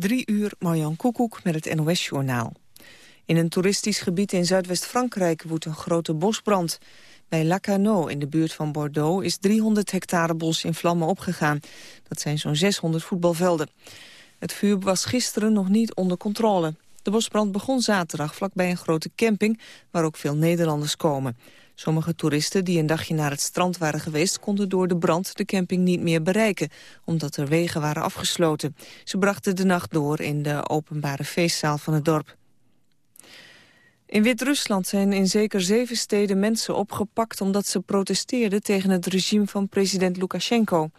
Drie uur, Marjan Koekoek met het NOS-journaal. In een toeristisch gebied in Zuidwest-Frankrijk woedt een grote bosbrand. Bij Lacanau in de buurt van Bordeaux is 300 hectare bos in vlammen opgegaan. Dat zijn zo'n 600 voetbalvelden. Het vuur was gisteren nog niet onder controle. De bosbrand begon zaterdag vlakbij een grote camping waar ook veel Nederlanders komen. Sommige toeristen die een dagje naar het strand waren geweest... konden door de brand de camping niet meer bereiken... omdat er wegen waren afgesloten. Ze brachten de nacht door in de openbare feestzaal van het dorp. In Wit-Rusland zijn in zeker zeven steden mensen opgepakt... omdat ze protesteerden tegen het regime van president Lukashenko.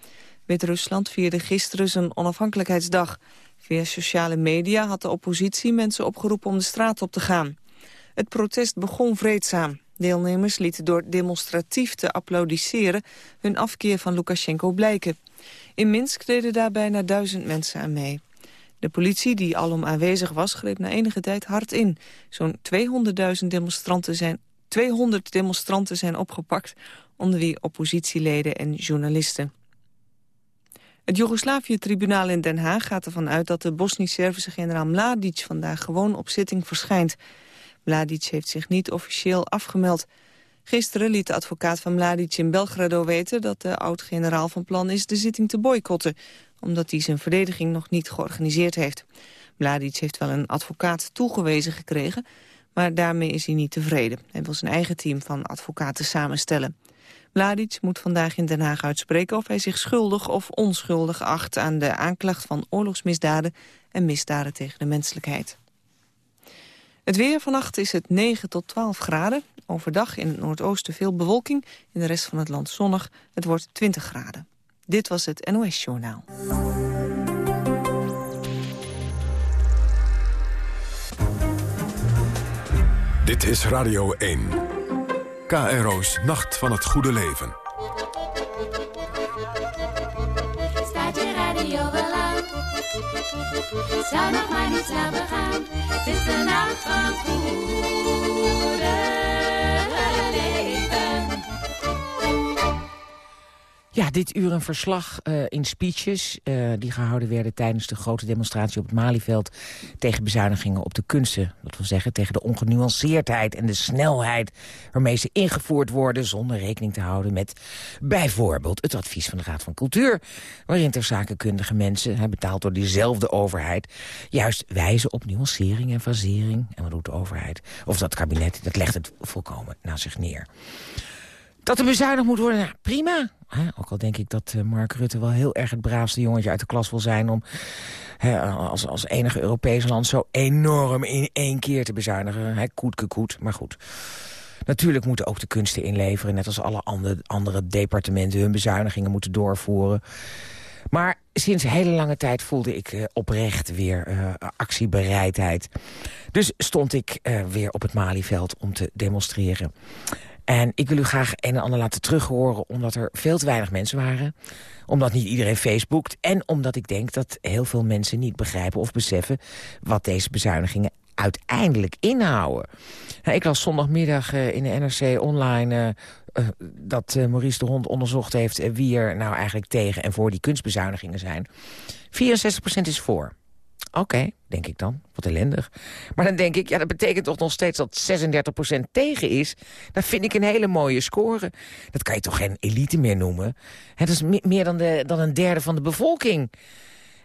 Wit-Rusland vierde gisteren zijn onafhankelijkheidsdag. Via sociale media had de oppositie mensen opgeroepen om de straat op te gaan. Het protest begon vreedzaam. Deelnemers lieten door demonstratief te applaudisseren hun afkeer van Lukashenko blijken. In Minsk deden daar bijna duizend mensen aan mee. De politie, die alom aanwezig was, greep na enige tijd hard in. Zo'n 200.000 demonstranten zijn, 200 demonstranten zijn opgepakt, onder wie oppositieleden en journalisten. Het Joegoslavië-tribunaal in Den Haag gaat ervan uit dat de Bosnisch-Servische generaal Mladic vandaag gewoon op zitting verschijnt. Mladic heeft zich niet officieel afgemeld. Gisteren liet de advocaat van Mladic in Belgrado weten... dat de oud-generaal van plan is de zitting te boycotten... omdat hij zijn verdediging nog niet georganiseerd heeft. Mladic heeft wel een advocaat toegewezen gekregen... maar daarmee is hij niet tevreden. Hij wil zijn eigen team van advocaten samenstellen. Mladic moet vandaag in Den Haag uitspreken of hij zich schuldig of onschuldig acht... aan de aanklacht van oorlogsmisdaden en misdaden tegen de menselijkheid. Het weer vannacht is het 9 tot 12 graden. Overdag in het noordoosten veel bewolking. In de rest van het land zonnig. Het wordt 20 graden. Dit was het NOS Journaal. Dit is Radio 1. KRO's Nacht van het Goede Leven. Zou nog maar niet snel begaan. Het is de nacht van goede Ja, dit uur een verslag uh, in speeches uh, die gehouden werden tijdens de grote demonstratie op het Malieveld tegen bezuinigingen op de kunsten. Dat wil zeggen tegen de ongenuanceerdheid en de snelheid waarmee ze ingevoerd worden zonder rekening te houden met bijvoorbeeld het advies van de Raad van Cultuur, waarin ter zakenkundige mensen, betaald door diezelfde overheid, juist wijzen op nuancering en fasering. En wat doet de overheid? Of dat kabinet, dat legt het volkomen naar zich neer. Dat er bezuinigd moet worden, nou, prima. ook al denk ik dat eh, Mark Rutte wel heel erg het braafste jongetje uit de klas wil zijn... om als, als enige Europese land zo enorm in één keer te bezuinigen. He, koet, maar goed. Natuurlijk moeten ook de kunsten inleveren... net als alle andere, andere departementen hun bezuinigingen moeten doorvoeren. Maar sinds hele lange tijd voelde ik uh, oprecht weer uh, actiebereidheid. Dus stond ik weer op het Malieveld om te demonstreren. En ik wil u graag een en ander laten terughoren... omdat er veel te weinig mensen waren. Omdat niet iedereen Facebookt. En omdat ik denk dat heel veel mensen niet begrijpen of beseffen... wat deze bezuinigingen uiteindelijk inhouden. Ik las zondagmiddag uh, in de NRC online... Uh, dat Maurice de Hond onderzocht heeft wie er nou eigenlijk tegen en voor die kunstbezuinigingen zijn. 64% is voor. Oké, denk ik dan. Wat ellendig. Maar dan denk ik, ja, dat betekent toch nog steeds dat 36% tegen is. Dat vind ik een hele mooie score. Dat kan je toch geen elite meer noemen? dat is meer dan, de, dan een derde van de bevolking.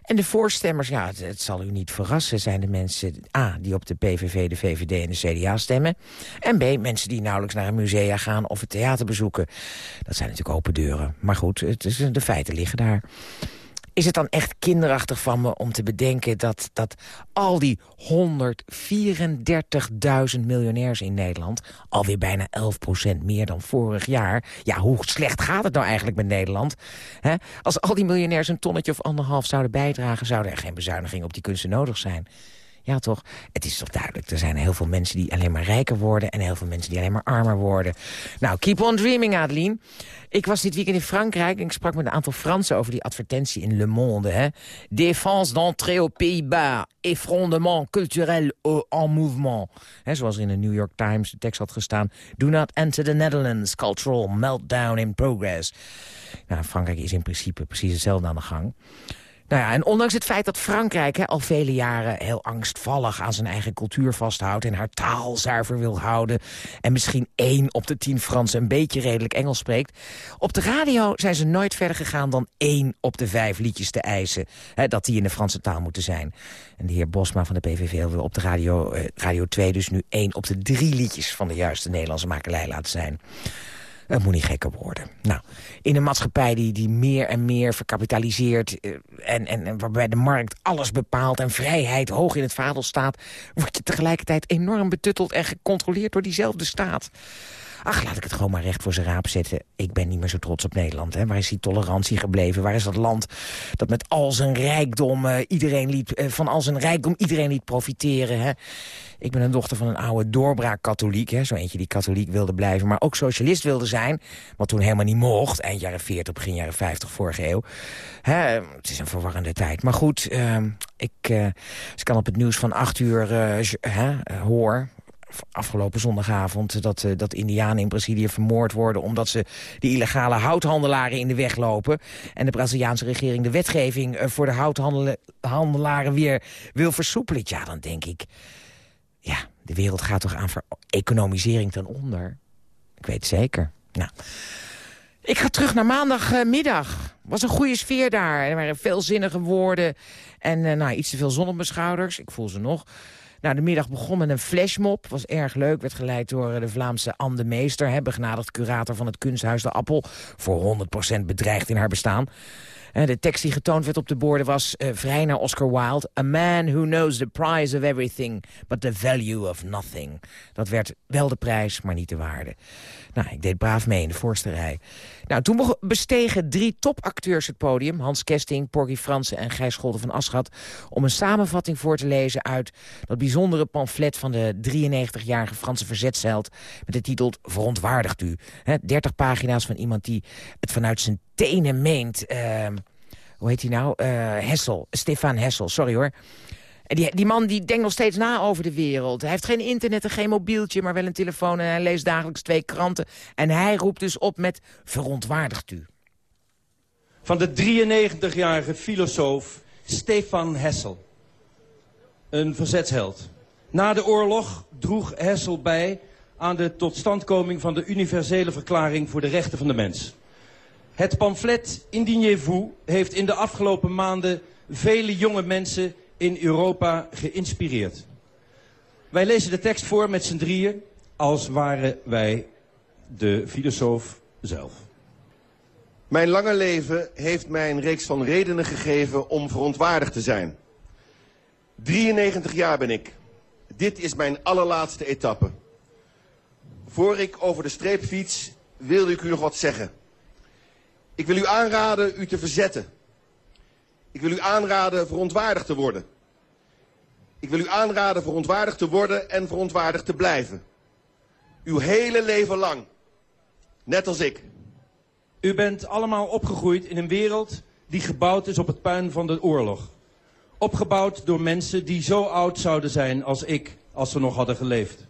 En de voorstemmers, ja, het, zal u niet verrassen... zijn de mensen, A, die op de PVV, de VVD en de CDA stemmen... en B, mensen die nauwelijks naar een musea gaan of het theater bezoeken. Dat zijn natuurlijk open deuren. Maar goed, het is, de feiten liggen daar is het dan echt kinderachtig van me om te bedenken... dat, dat al die 134.000 miljonairs in Nederland... alweer bijna 11% meer dan vorig jaar... ja, hoe slecht gaat het nou eigenlijk met Nederland? Als al die miljonairs een tonnetje of anderhalf zouden bijdragen... zouden er geen bezuinigingen op die kunsten nodig zijn. Ja, toch? Het is toch duidelijk. Er zijn heel veel mensen die alleen maar rijker worden... en heel veel mensen die alleen maar armer worden. Nou, keep on dreaming, Adeline. Ik was dit weekend in Frankrijk en ik sprak met een aantal Fransen... over die advertentie in Le Monde. Hè? Défense d'entrée aux Pays-Bas. Culturel en mouvement. Hè, zoals in de New York Times de tekst had gestaan. Do not enter the Netherlands. Cultural meltdown in progress. Nou, Frankrijk is in principe precies hetzelfde aan de gang. Nou ja, en ondanks het feit dat Frankrijk hè, al vele jaren heel angstvallig aan zijn eigen cultuur vasthoudt... en haar taal zuiver wil houden... en misschien één op de tien Fransen een beetje redelijk Engels spreekt... op de radio zijn ze nooit verder gegaan dan één op de vijf liedjes te eisen... Hè, dat die in de Franse taal moeten zijn. En de heer Bosma van de PVV wil op de radio, eh, radio 2 dus nu één op de drie liedjes... van de juiste Nederlandse makelij laten zijn. Het moet niet gekker worden. Nou, in een maatschappij die, die meer en meer verkapitaliseert... Eh, en, en, en, waarbij de markt alles bepaalt en vrijheid hoog in het vaandel staat... word je tegelijkertijd enorm betutteld en gecontroleerd door diezelfde staat. Ach, laat ik het gewoon maar recht voor zijn raap zetten. Ik ben niet meer zo trots op Nederland. Hè? Waar is die tolerantie gebleven? Waar is dat land dat met al zijn rijkdom uh, iedereen liet, uh, van al zijn rijkdom iedereen liet profiteren? Hè? Ik ben een dochter van een oude doorbraak-katholiek. Zo eentje die katholiek wilde blijven, maar ook socialist wilde zijn. Wat toen helemaal niet mocht. Eind jaren 40, begin jaren 50 vorige eeuw. Hè? Het is een verwarrende tijd. Maar goed, uh, ik, als ik dan op het nieuws van acht uur hoor afgelopen zondagavond... dat, uh, dat indianen in Brazilië vermoord worden... omdat ze de illegale houthandelaren in de weg lopen. En de Braziliaanse regering de wetgeving... Uh, voor de houthandelaren weer wil versoepelen. Ja, dan denk ik... Ja, de wereld gaat toch aan economisering ten onder? Ik weet het zeker. Nou... Ik ga terug naar maandagmiddag. was een goede sfeer daar. Er waren veel zinnige woorden. En uh, nou, iets te veel zon op mijn schouders. Ik voel ze nog. Nou, de middag begon met een flashmob. Was erg leuk. Werd geleid door eh, de Vlaamse Anne Meester. Hè, begenadigd curator van het kunsthuis De Appel. Voor 100% bedreigd in haar bestaan. De tekst die getoond werd op de borden was uh, vrij naar Oscar Wilde. A man who knows the price of everything, but the value of nothing. Dat werd wel de prijs, maar niet de waarde. Nou, ik deed braaf mee in de voorste rij. Nou, toen bestegen drie topacteurs het podium. Hans Kesting, Porgy Fransen en Gijs Scholder van Aschat... om een samenvatting voor te lezen uit dat bijzondere pamflet... van de 93-jarige Franse verzetsheld met de titel Verontwaardigt u. He, 30 pagina's van iemand die het vanuit zijn tenen meent... Uh, hoe heet hij nou? Uh, Hessel, Stefan Hessel, sorry hoor. Die, die man die denkt nog steeds na over de wereld. Hij heeft geen internet en geen mobieltje, maar wel een telefoon... en hij leest dagelijks twee kranten. En hij roept dus op met verontwaardigt u. Van de 93-jarige filosoof Stefan Hessel. Een verzetsheld. Na de oorlog droeg Hessel bij aan de totstandkoming van de universele verklaring voor de rechten van de mens. Het pamflet Indignez-vous heeft in de afgelopen maanden vele jonge mensen in Europa geïnspireerd. Wij lezen de tekst voor met z'n drieën als waren wij de filosoof zelf. Mijn lange leven heeft mij een reeks van redenen gegeven om verontwaardigd te zijn. 93 jaar ben ik. Dit is mijn allerlaatste etappe. Voor ik over de streep fiets, wilde ik u nog wat zeggen. Ik wil u aanraden u te verzetten. Ik wil u aanraden verontwaardigd te worden. Ik wil u aanraden verontwaardigd te worden en verontwaardigd te blijven. Uw hele leven lang. Net als ik. U bent allemaal opgegroeid in een wereld die gebouwd is op het puin van de oorlog. Opgebouwd door mensen die zo oud zouden zijn als ik, als ze nog hadden geleefd.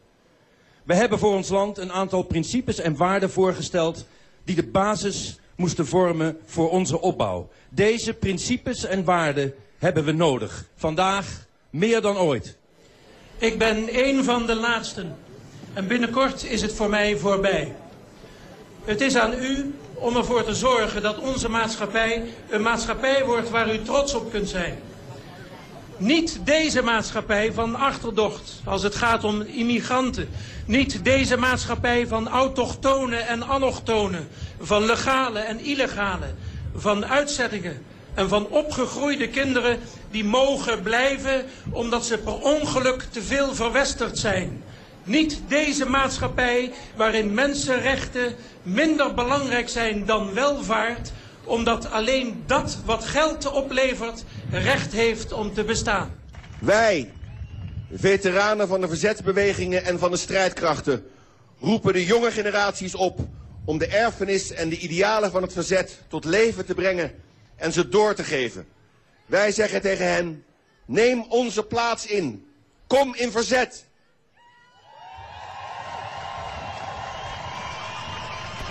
We hebben voor ons land een aantal principes en waarden voorgesteld die de basis moesten vormen voor onze opbouw. Deze principes en waarden hebben we nodig. Vandaag meer dan ooit. Ik ben een van de laatsten. En binnenkort is het voor mij voorbij. Het is aan u om ervoor te zorgen dat onze maatschappij een maatschappij wordt waar u trots op kunt zijn. Niet deze maatschappij van achterdocht als het gaat om immigranten. Niet deze maatschappij van autochtonen en allochtonen. Van legale en illegale. Van uitzettingen en van opgegroeide kinderen die mogen blijven omdat ze per ongeluk te veel verwesterd zijn. Niet deze maatschappij waarin mensenrechten minder belangrijk zijn dan welvaart, omdat alleen dat wat geld oplevert recht heeft om te bestaan. Wij, veteranen van de verzetsbewegingen en van de strijdkrachten, roepen de jonge generaties op om de erfenis en de idealen van het verzet tot leven te brengen en ze door te geven. Wij zeggen tegen hen, neem onze plaats in. Kom in verzet.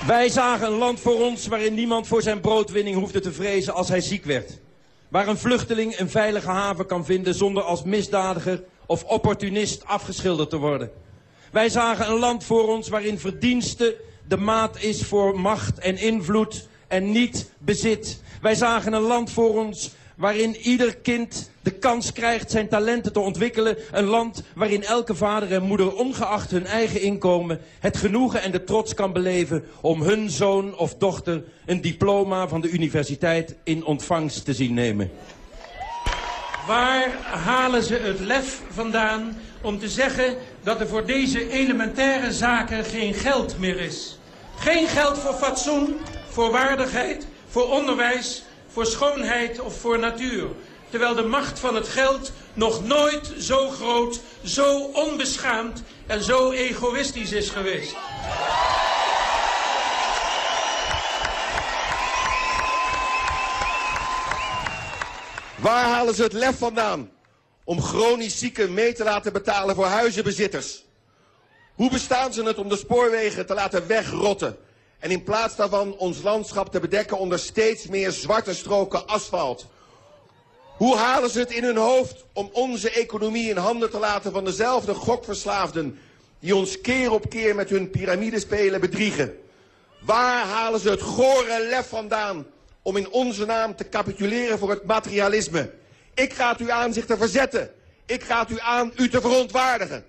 Wij zagen een land voor ons waarin niemand voor zijn broodwinning hoefde te vrezen als hij ziek werd. Waar een vluchteling een veilige haven kan vinden zonder als misdadiger of opportunist afgeschilderd te worden. Wij zagen een land voor ons waarin verdienste de maat is voor macht en invloed en niet bezit. Wij zagen een land voor ons waarin ieder kind de kans krijgt zijn talenten te ontwikkelen. Een land waarin elke vader en moeder, ongeacht hun eigen inkomen... het genoegen en de trots kan beleven om hun zoon of dochter... een diploma van de universiteit in ontvangst te zien nemen. Waar halen ze het lef vandaan om te zeggen dat er voor deze elementaire zaken geen geld meer is? Geen geld voor fatsoen, voor waardigheid, voor onderwijs, voor schoonheid of voor natuur. Terwijl de macht van het geld nog nooit zo groot, zo onbeschaamd en zo egoïstisch is geweest. Waar halen ze het lef vandaan om chronisch zieken mee te laten betalen voor huizenbezitters? Hoe bestaan ze het om de spoorwegen te laten wegrotten en in plaats daarvan ons landschap te bedekken onder steeds meer zwarte stroken asfalt? Hoe halen ze het in hun hoofd om onze economie in handen te laten van dezelfde gokverslaafden die ons keer op keer met hun piramidespelen bedriegen? Waar halen ze het gore lef vandaan om in onze naam te capituleren voor het materialisme? Ik raad u aan zich te verzetten. Ik raad u aan u te verontwaardigen.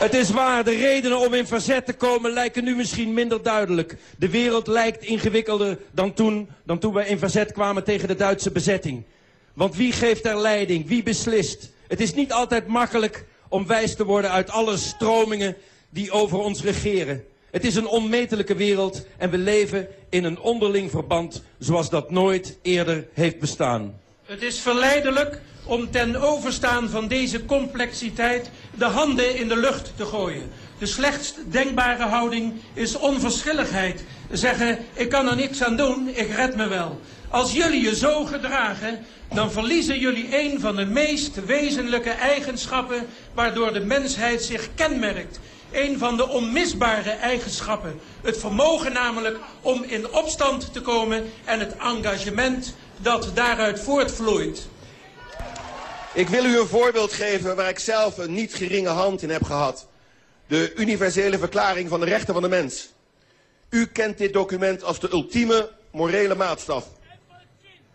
Het is waar, de redenen om in verzet te komen lijken nu misschien minder duidelijk. De wereld lijkt ingewikkelder dan toen, dan toen wij in verzet kwamen tegen de Duitse bezetting. Want wie geeft er leiding? Wie beslist? Het is niet altijd makkelijk om wijs te worden uit alle stromingen die over ons regeren. Het is een onmetelijke wereld en we leven in een onderling verband zoals dat nooit eerder heeft bestaan. Het is verleidelijk om ten overstaan van deze complexiteit de handen in de lucht te gooien. De slechtst denkbare houding is onverschilligheid. Zeggen, ik kan er niks aan doen, ik red me wel. Als jullie je zo gedragen, dan verliezen jullie een van de meest wezenlijke eigenschappen waardoor de mensheid zich kenmerkt. Een van de onmisbare eigenschappen. Het vermogen namelijk om in opstand te komen en het engagement dat daaruit voortvloeit. Ik wil u een voorbeeld geven waar ik zelf een niet geringe hand in heb gehad. De universele verklaring van de rechten van de mens. U kent dit document als de ultieme morele maatstaf.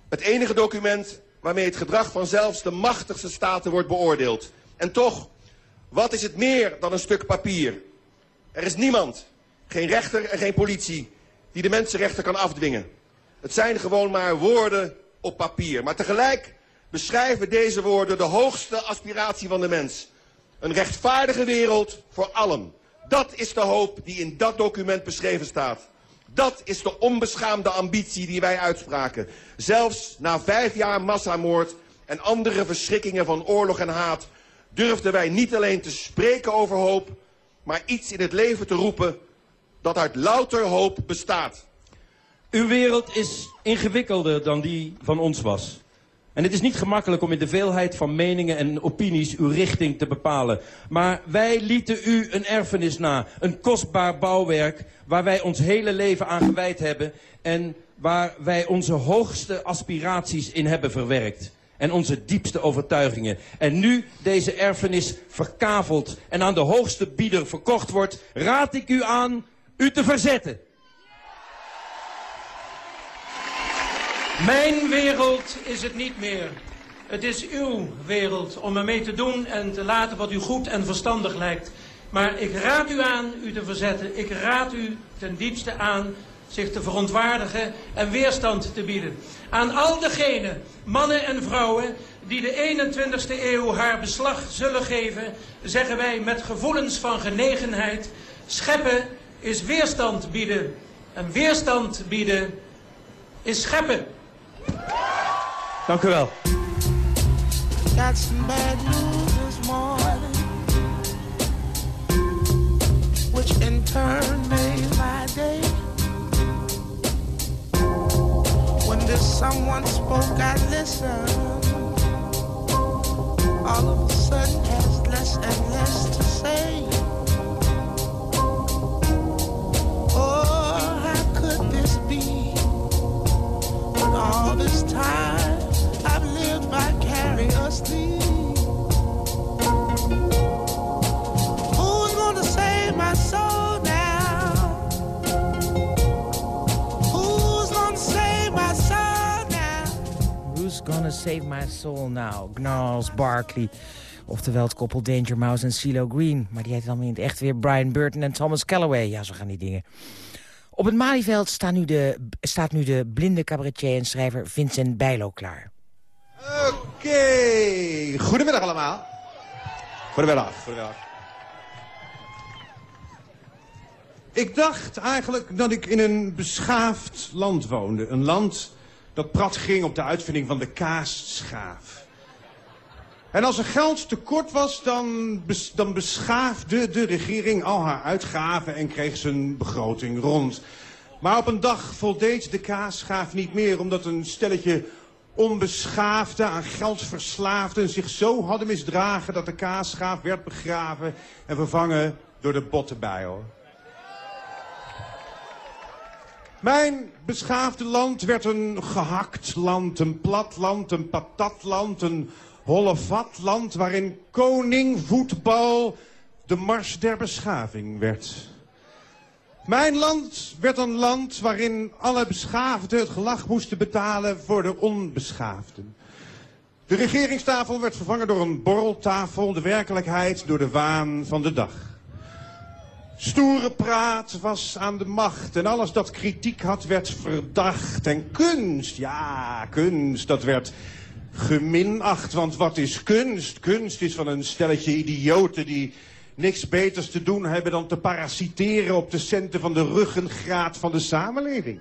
Het enige document waarmee het gedrag van zelfs de machtigste staten wordt beoordeeld. En toch, wat is het meer dan een stuk papier? Er is niemand, geen rechter en geen politie, die de mensenrechten kan afdwingen. Het zijn gewoon maar woorden op papier. Maar tegelijk beschrijven deze woorden de hoogste aspiratie van de mens. Een rechtvaardige wereld voor allen. Dat is de hoop die in dat document beschreven staat. Dat is de onbeschaamde ambitie die wij uitspraken. Zelfs na vijf jaar massamoord en andere verschrikkingen van oorlog en haat... durfden wij niet alleen te spreken over hoop... maar iets in het leven te roepen dat uit louter hoop bestaat. Uw wereld is ingewikkelder dan die van ons was. En het is niet gemakkelijk om in de veelheid van meningen en opinies uw richting te bepalen. Maar wij lieten u een erfenis na. Een kostbaar bouwwerk waar wij ons hele leven aan gewijd hebben. En waar wij onze hoogste aspiraties in hebben verwerkt. En onze diepste overtuigingen. En nu deze erfenis verkaveld en aan de hoogste bieder verkocht wordt... raad ik u aan u te verzetten. Mijn wereld is het niet meer. Het is uw wereld om ermee te doen en te laten wat u goed en verstandig lijkt. Maar ik raad u aan u te verzetten. Ik raad u ten diepste aan zich te verontwaardigen en weerstand te bieden. Aan al degenen, mannen en vrouwen, die de 21ste eeuw haar beslag zullen geven, zeggen wij met gevoelens van genegenheid, scheppen is weerstand bieden. En weerstand bieden is scheppen. Dank u wel. Got some bad news this morning, which in turn made my day. When this someone spoke, I listened. All of a sudden, has less and less to say. Gonna save my soul now. Gnarls Barkley. Oftewel het koppel Danger Mouse en CeeLo Green. Maar die heet dan in het echt weer Brian Burton en Thomas Calloway. Ja, zo gaan die dingen. Op het Malieveld staat nu de, staat nu de blinde cabaretier en schrijver Vincent Bijlo klaar. Oké, goedemiddag allemaal. Goedemiddag, goedemiddag. Ik dacht eigenlijk dat ik in een beschaafd land woonde. Een land dat prat ging op de uitvinding van de kaasschaaf. En als er geld tekort was, dan, dan beschaafde de regering al haar uitgaven en kreeg zijn begroting rond. Maar op een dag voldeed de kaasschaaf niet meer, omdat een stelletje onbeschaafde, aan geld verslaafden zich zo hadden misdragen dat de kaasschaaf werd begraven en vervangen door de bottenbijl. Mijn beschaafde land werd een gehakt land, een plat land, een patatland, een hollevatland... waarin koningvoetbal de mars der beschaving werd. Mijn land werd een land waarin alle beschaafden het gelach moesten betalen voor de onbeschaafden. De regeringstafel werd vervangen door een borreltafel, de werkelijkheid door de waan van de dag. Stoere praat was aan de macht en alles dat kritiek had werd verdacht. En kunst, ja, kunst, dat werd geminacht. Want wat is kunst? Kunst is van een stelletje idioten die niks beters te doen hebben dan te parasiteren op de centen van de ruggengraat van de samenleving.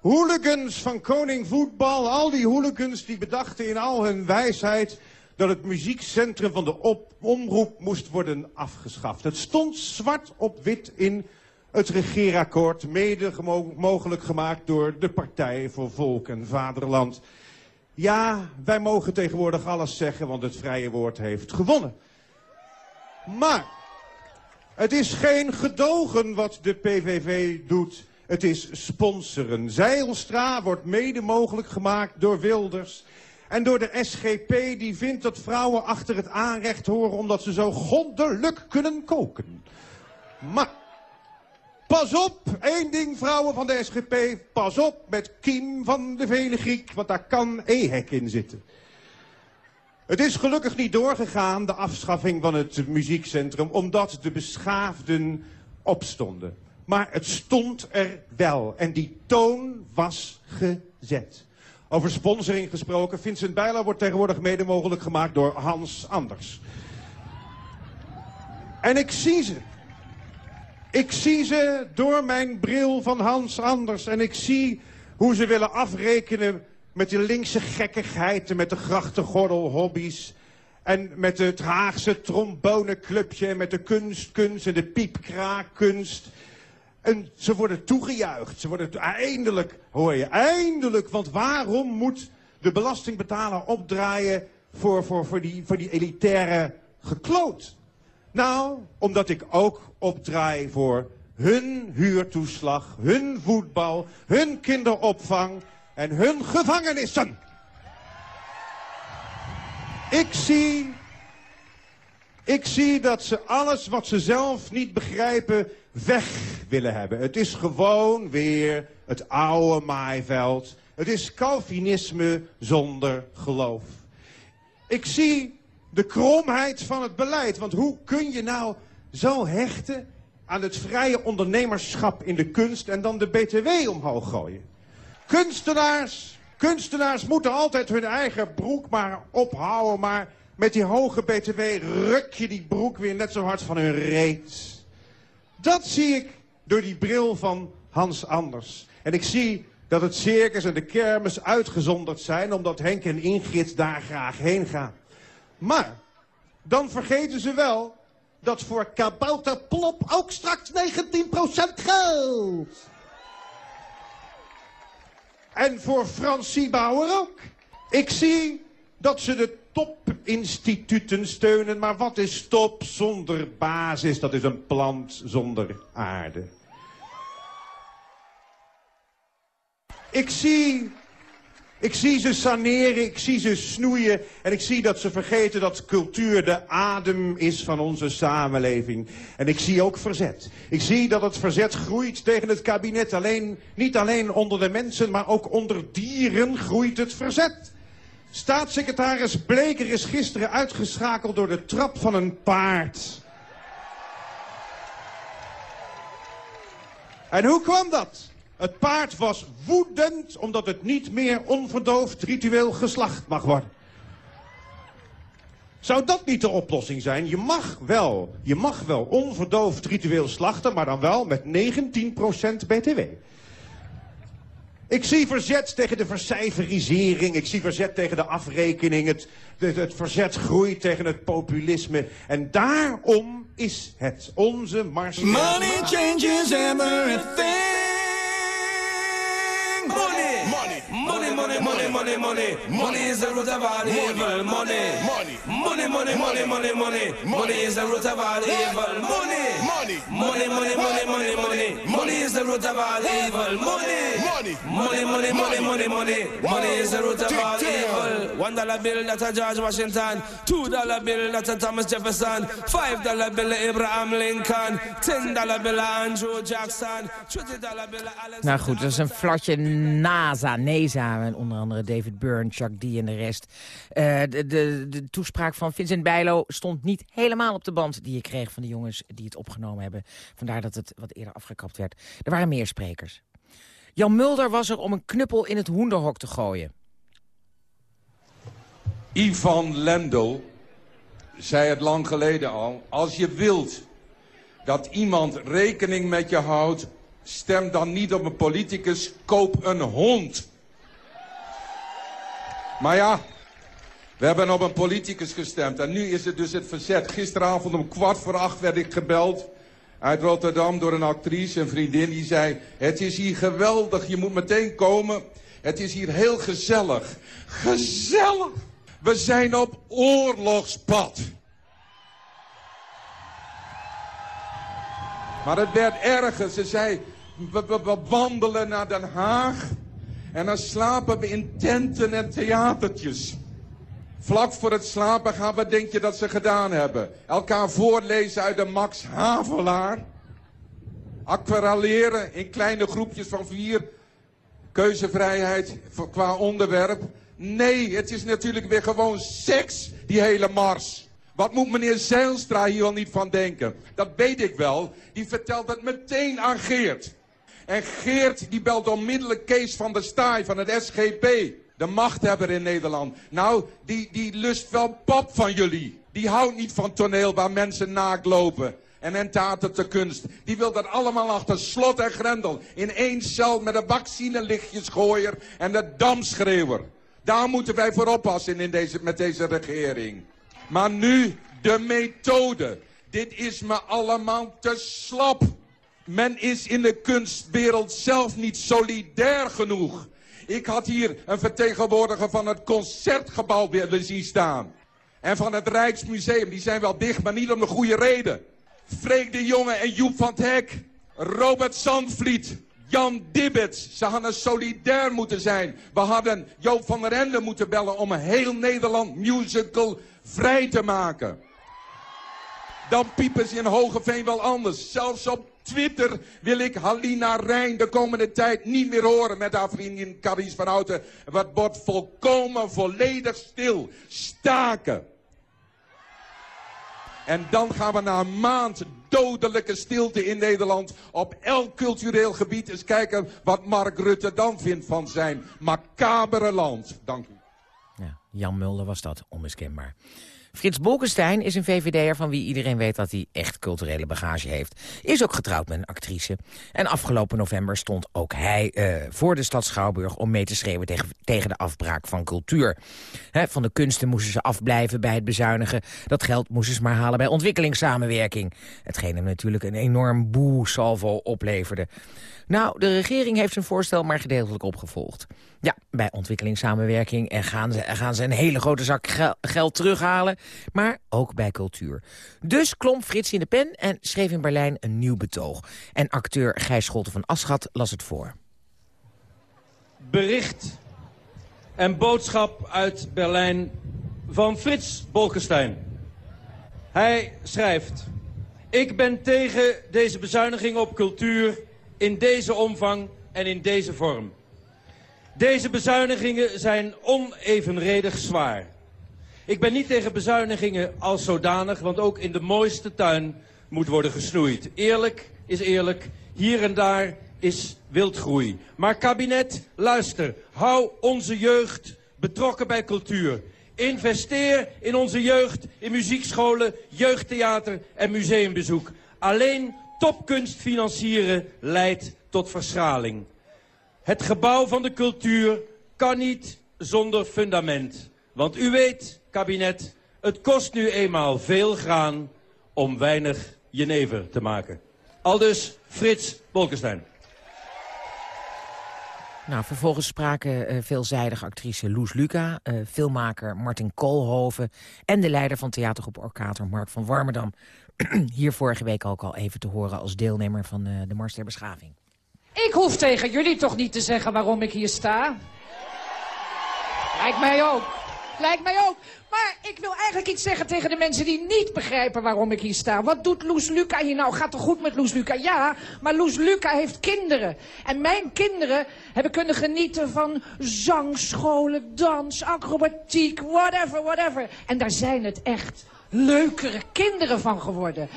Hooligans van koning voetbal, al die hooligans die bedachten in al hun wijsheid dat het muziekcentrum van de op omroep moest worden afgeschaft. Het stond zwart op wit in het regeerakkoord, mede mogelijk gemaakt door de Partij voor Volk en Vaderland. Ja, wij mogen tegenwoordig alles zeggen, want het vrije woord heeft gewonnen. Maar het is geen gedogen wat de PVV doet. Het is sponsoren. Zeilstra wordt mede mogelijk gemaakt door Wilders. En door de SGP die vindt dat vrouwen achter het aanrecht horen omdat ze zo goddelijk kunnen koken. Maar, pas op, één ding vrouwen van de SGP, pas op met Kim van de Vele Griek, want daar kan EHEC in zitten. Het is gelukkig niet doorgegaan, de afschaffing van het muziekcentrum, omdat de beschaafden opstonden. Maar het stond er wel en die toon was gezet. Over sponsoring gesproken. Vincent Bijler wordt tegenwoordig mede mogelijk gemaakt door Hans Anders. En ik zie ze. Ik zie ze door mijn bril van Hans Anders. En ik zie hoe ze willen afrekenen met de linkse gekkigheid... en met de grachtengordel hobby's... En met het Haagse tromboneclubje en met de kunstkunst en de piepkraakkunst. En ze worden toegejuicht. Ze worden eindelijk, hoor je, eindelijk. Want waarom moet de belastingbetaler opdraaien voor, voor, voor, die, voor die elitaire gekloot? Nou, omdat ik ook opdraai voor hun huurtoeslag, hun voetbal, hun kinderopvang en hun gevangenissen. Ik zie, ik zie dat ze alles wat ze zelf niet begrijpen weg willen hebben. Het is gewoon weer het oude maaiveld. Het is Calvinisme zonder geloof. Ik zie de kromheid van het beleid. Want hoe kun je nou zo hechten aan het vrije ondernemerschap in de kunst... en dan de BTW omhoog gooien? Kunstenaars, kunstenaars moeten altijd hun eigen broek maar ophouden... maar met die hoge BTW ruk je die broek weer net zo hard van hun reet. Dat zie ik door die bril van Hans Anders. En ik zie dat het circus en de kermis uitgezonderd zijn... omdat Henk en Ingrid daar graag heen gaan. Maar dan vergeten ze wel dat voor Kabouter Plop ook straks 19% geldt. En voor Francie Bauer ook. Ik zie dat ze de topinstituten steunen. Maar wat is top zonder basis? Dat is een plant zonder aarde. Ik zie Ik zie ze saneren, ik zie ze snoeien en ik zie dat ze vergeten dat cultuur de adem is van onze samenleving. En ik zie ook verzet. Ik zie dat het verzet groeit tegen het kabinet. Alleen, niet alleen onder de mensen, maar ook onder dieren groeit het verzet. Staatssecretaris Bleker is gisteren uitgeschakeld door de trap van een paard. En hoe kwam dat? Het paard was woedend omdat het niet meer onverdoofd ritueel geslacht mag worden. Zou dat niet de oplossing zijn? Je mag wel, je mag wel onverdoofd ritueel slachten, maar dan wel met 19% btw. Ik zie verzet tegen de vercijferisering. Ik zie verzet tegen de afrekening. Het, het, verzet groeit tegen het populisme. En daarom is het onze mars. Money changes everything. Money, money, money. Money is the root of all evil. Money. Money. Money, money, money, money, money. Money is the root of all evil. Money. Money. Money, money, money, money, money. Money is the root of all evil. Money. Money. Money, money, money, money, money. Money is the root of all evil. One dollar bill that's a George Washington. Two dollar bill that's a Thomas Jefferson. Five dollar bill Abraham Lincoln. Ten dollar bill Andrew Jackson. Twenty dollar bill. Nou goed, dat is een flatje NASA, NASA. En onder andere David Byrne, Chuck D en de rest. Uh, de, de, de toespraak van Vincent Bijlo stond niet helemaal op de band... die je kreeg van de jongens die het opgenomen hebben. Vandaar dat het wat eerder afgekapt werd. Er waren meer sprekers. Jan Mulder was er om een knuppel in het hoenderhok te gooien. Ivan Lendl zei het lang geleden al. Als je wilt dat iemand rekening met je houdt... stem dan niet op een politicus, koop een hond. Maar ja, we hebben op een politicus gestemd. En nu is het dus het verzet. Gisteravond om kwart voor acht werd ik gebeld uit Rotterdam door een actrice, een vriendin. Die zei, het is hier geweldig, je moet meteen komen. Het is hier heel gezellig. Gezellig! We zijn op oorlogspad. Maar het werd erger. Ze zei, we, we, we, wandelen naar Den Haag. En dan slapen we in tenten en theatertjes. Vlak voor het slapen gaan, wat denk je dat ze gedaan hebben? Elkaar voorlezen uit de Max Havelaar. Aquarelleren in kleine groepjes van vier. Keuzevrijheid qua onderwerp. Nee, het is natuurlijk weer gewoon seks, die hele mars. Wat moet meneer Zijlstra hier wel niet van denken? Dat weet ik wel. Die vertelt het meteen aan Geert. En Geert die belt onmiddellijk Kees van der Staaij van het SGP. De machthebber in Nederland. Nou, die, die lust wel pap van jullie. Die houdt niet van toneel waar mensen naakt lopen. En en te kunst. Die wil dat allemaal achter slot en grendel. In één cel met een vaccinelichtjesgooier en de damschreeuwer. Daar moeten wij voor oppassen in deze, met deze regering. Maar nu de methode. Dit is me allemaal te slap. Men is in de kunstwereld zelf niet solidair genoeg. Ik had hier een vertegenwoordiger van het Concertgebouw willen zien staan. En van het Rijksmuseum. Die zijn wel dicht, maar niet om de goede reden. Freek de Jonge en Joep van het Hek. Robert Zandvliet. Jan Dibbets. Ze hadden solidair moeten zijn. We hadden Joop van der Ende moeten bellen om een heel Nederland musical vrij te maken. Dan piepen ze in Hogeveen wel anders. Zelfs op Twitter wil ik Halina Rijn de komende tijd niet meer horen met haar vriendin Carice van Houten. Wat wordt volkomen volledig stil. Staken. En dan gaan we na een maand dodelijke stilte in Nederland op elk cultureel gebied eens kijken wat Mark Rutte dan vindt van zijn macabere land. Dank u. Ja, Jan Mulder was dat, onmiskenbaar. Frits Bolkestein is een VVD'er van wie iedereen weet dat hij echt culturele bagage heeft. Is ook getrouwd met een actrice. En afgelopen november stond ook hij uh, voor de stad Schouwburg... om mee te schreeuwen tegen, tegen de afbraak van cultuur. Van de kunsten moesten ze afblijven bij het bezuinigen. Dat geld moesten ze maar halen bij ontwikkelingssamenwerking. Hetgeen hem natuurlijk een enorm boe-salvo opleverde. Nou, de regering heeft zijn voorstel maar gedeeltelijk opgevolgd. Ja, bij ontwikkelingssamenwerking en gaan, ze, gaan ze een hele grote zak geld terughalen. Maar ook bij cultuur. Dus klom Frits in de pen en schreef in Berlijn een nieuw betoog. En acteur Gijs Scholten van Aschat las het voor. Bericht en boodschap uit Berlijn van Frits Bolkestein. Hij schrijft... Ik ben tegen deze bezuiniging op cultuur in deze omvang en in deze vorm. Deze bezuinigingen zijn onevenredig zwaar. Ik ben niet tegen bezuinigingen als zodanig, want ook in de mooiste tuin moet worden gesnoeid. Eerlijk is eerlijk, hier en daar is wildgroei. Maar kabinet, luister, hou onze jeugd betrokken bij cultuur. Investeer in onze jeugd, in muziekscholen, jeugdtheater en museumbezoek. Alleen topkunst financieren leidt tot verschraling. Het gebouw van de cultuur kan niet zonder fundament. Want u weet, kabinet, het kost nu eenmaal veel graan om weinig jenever te maken. Aldus Frits Bolkestein. Nou, vervolgens spraken uh, veelzijdige actrice Loes Luca, uh, filmmaker Martin Koolhoven... en de leider van theatergroep Orkater, Mark van Warmerdam. Hier vorige week ook al even te horen als deelnemer van uh, de Mars der Beschaving. Ik hoef tegen jullie toch niet te zeggen waarom ik hier sta? Lijkt mij ook. Lijkt mij ook. Maar ik wil eigenlijk iets zeggen tegen de mensen die niet begrijpen waarom ik hier sta. Wat doet Loes Luca hier nou? Gaat toch goed met Loes Luca? Ja, maar Loes Luca heeft kinderen. En mijn kinderen hebben kunnen genieten van zangscholen, dans, acrobatiek, whatever, whatever. En daar zijn het echt leukere kinderen van geworden.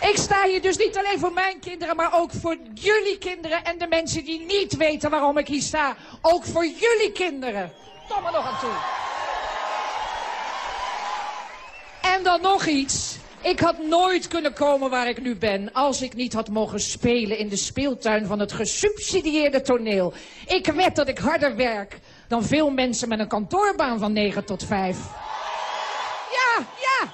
Ik sta hier dus niet alleen voor mijn kinderen, maar ook voor jullie kinderen en de mensen die niet weten waarom ik hier sta. Ook voor jullie kinderen. Kom er nog aan toe. En dan nog iets. Ik had nooit kunnen komen waar ik nu ben als ik niet had mogen spelen in de speeltuin van het gesubsidieerde toneel. Ik weet dat ik harder werk dan veel mensen met een kantoorbaan van 9 tot 5. Ja, ja,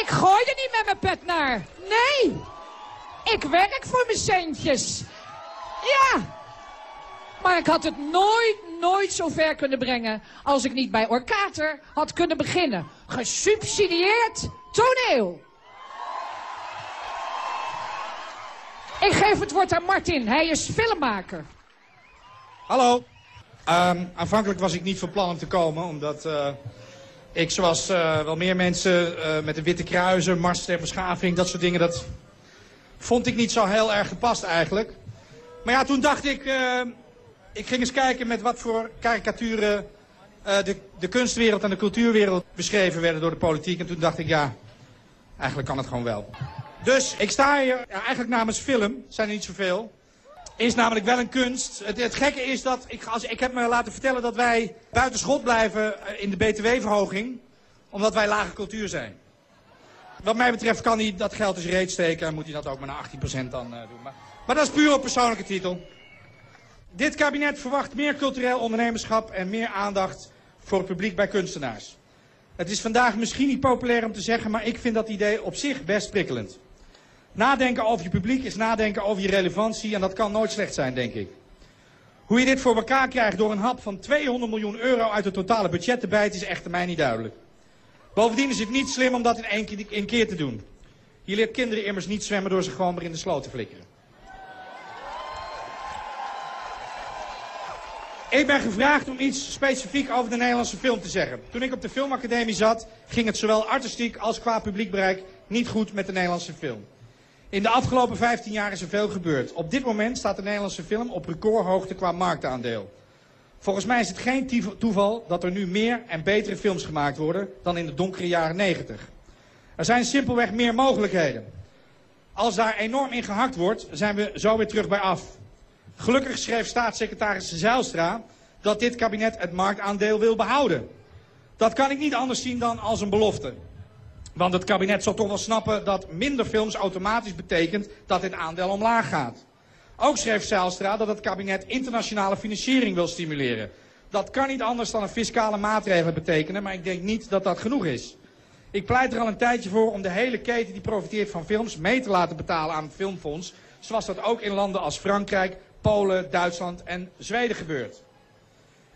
Ik gooi er niet met mijn pet naar. Nee. Ik werk voor mijn centjes. Ja. Maar ik had het nooit, nooit zo ver kunnen brengen... als ik niet bij Orkater had kunnen beginnen. Gesubsidieerd toneel. Ik geef het woord aan Martin. Hij is filmmaker. Hallo. Um, aanvankelijk was ik niet van plan om te komen, omdat... Uh ik, zoals uh, wel meer mensen, uh, met de Witte Kruizen, Mars ter Beschaving, dat soort dingen, dat vond ik niet zo heel erg gepast eigenlijk. Maar ja, toen dacht ik, ik ging eens kijken met wat voor karikaturen de, de kunstwereld en de cultuurwereld beschreven werden door de politiek. En toen dacht ik, ja, eigenlijk kan het gewoon wel. Dus ik sta hier ja, eigenlijk namens film, zijn er niet zoveel is namelijk wel een kunst. Het, gekke is dat, ik, als, ik heb me laten vertellen dat wij buiten schot blijven eh, in de btw-verhoging. Omdat wij lage cultuur zijn. Wat mij betreft kan hij dat geld dus reeds steken en moet hij dat ook maar naar 18% dan uh, doen. Maar, maar dat is puur op persoonlijke titel. Dit kabinet verwacht meer cultureel ondernemerschap en meer aandacht voor het publiek bij kunstenaars. Het is vandaag misschien niet populair om te zeggen, maar ik vind dat idee op zich best prikkelend. Nadenken over je publiek is nadenken over je relevantie en dat kan nooit slecht zijn, denk ik. Hoe je dit voor elkaar krijgt door een hap van 200 miljoen euro uit het totale budget te bijten is echter mij niet duidelijk. Bovendien is het niet slim om dat in één keer, te doen. Je leert kinderen immers niet zwemmen door ze gewoon maar in de sloot te flikkeren. Ik ben gevraagd om iets specifiek over de Nederlandse film te zeggen. Toen ik op de filmacademie zat, ging het zowel artistiek als qua publiekbereik niet goed met de Nederlandse film. In de afgelopen 15 jaar is er veel gebeurd. Op dit moment staat de Nederlandse film op recordhoogte qua marktaandeel. Volgens mij is het geen toeval dat er nu meer en betere films gemaakt worden dan in de donkere jaren 90. Er zijn simpelweg meer mogelijkheden. Als daar enorm in gehakt wordt, zijn we zo weer terug bij af. Gelukkig schreef staatssecretaris Zijlstra dat dit kabinet het marktaandeel wil behouden. Dat kan ik niet anders zien dan als een belofte. Want het kabinet zal toch wel snappen dat minder films automatisch betekent dat dit aandeel omlaag gaat. Ook schreef Zijlstra dat het kabinet internationale financiering wil stimuleren. Dat kan niet anders dan een fiscale maatregel betekenen, maar ik denk niet dat dat genoeg is. Ik pleit er al een tijdje voor om de hele keten die profiteert van films mee te laten betalen aan het filmfonds. Zoals dat ook in landen als Frankrijk, Polen, Duitsland en Zweden gebeurt.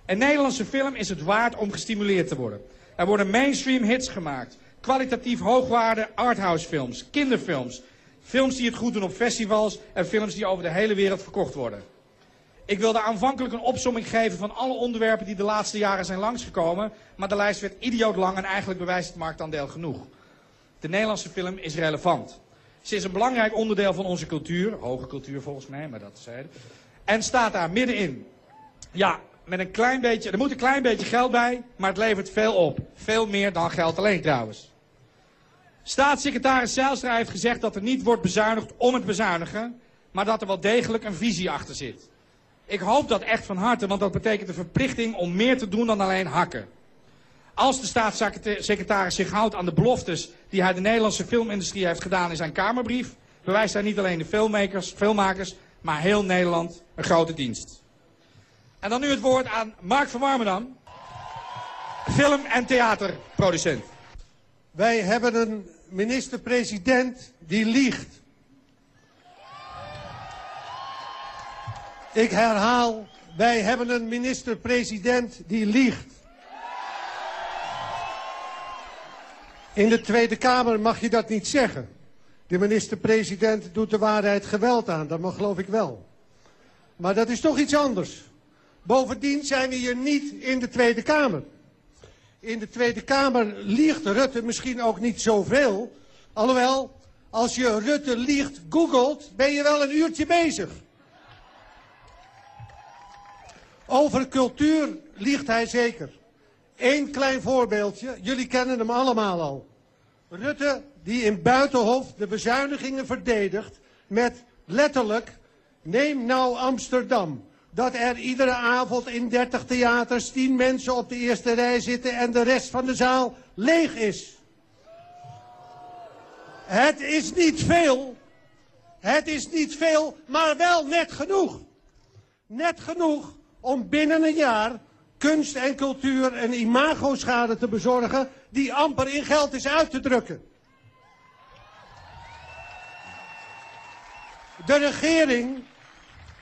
Een Nederlandse film is het waard om gestimuleerd te worden. Er worden mainstream hits gemaakt. kwalitatief hoogwaarde arthouse films, kinderfilms, films die het goed doen op festivals en films die over de hele wereld verkocht worden. Ik wilde aanvankelijk een opsomming geven van alle onderwerpen die de laatste jaren zijn langsgekomen, maar de lijst werd idioot lang en eigenlijk bewijst het marktaandeel genoeg. De Nederlandse film is relevant. Ze is een belangrijk onderdeel van onze cultuur, hoge cultuur volgens mij, maar dat zeiden. En staat daar middenin. Ja, met een klein beetje, er moet een klein beetje geld bij, maar het levert veel op. Veel meer dan geld alleen trouwens. Staatssecretaris Zijlstra heeft gezegd dat er niet wordt bezuinigd om het bezuinigen, maar dat er wel degelijk een visie achter zit. Ik hoop dat echt van harte, want dat betekent een verplichting om meer te doen dan alleen hakken. Als de staatssecretaris zich houdt aan de beloftes die hij de Nederlandse filmindustrie heeft gedaan in zijn Kamerbrief, bewijst hij niet alleen de filmmakers, filmmakers, maar heel Nederland een grote dienst. En dan nu het woord aan Mark van Warmerdam, film- en theaterproducent. Wij hebben een minister-president die liegt. Ik herhaal, wij hebben een minister-president die liegt. In de Tweede Kamer mag je dat niet zeggen. De minister-president doet de waarheid geweld aan, dat mag geloof ik wel. Maar dat is toch iets anders. Bovendien zijn we hier niet in de Tweede Kamer. In de Tweede Kamer liegt Rutte misschien ook niet zoveel. Alhoewel, als je Rutte liegt googelt, ben je wel een uurtje bezig. Over cultuur liegt hij zeker. Eén klein voorbeeldje, jullie kennen hem allemaal al. Rutte die in Buitenhof de bezuinigingen verdedigt met letterlijk... neem nou Amsterdam, dat er iedere avond in 30 theaters 10 mensen op de eerste rij zitten en de rest van de zaal leeg is. Het is niet veel, het is niet veel, maar wel net genoeg. Net genoeg om binnen een jaar kunst en cultuur een imagoschade te bezorgen die amper in geld is uit te drukken. De regering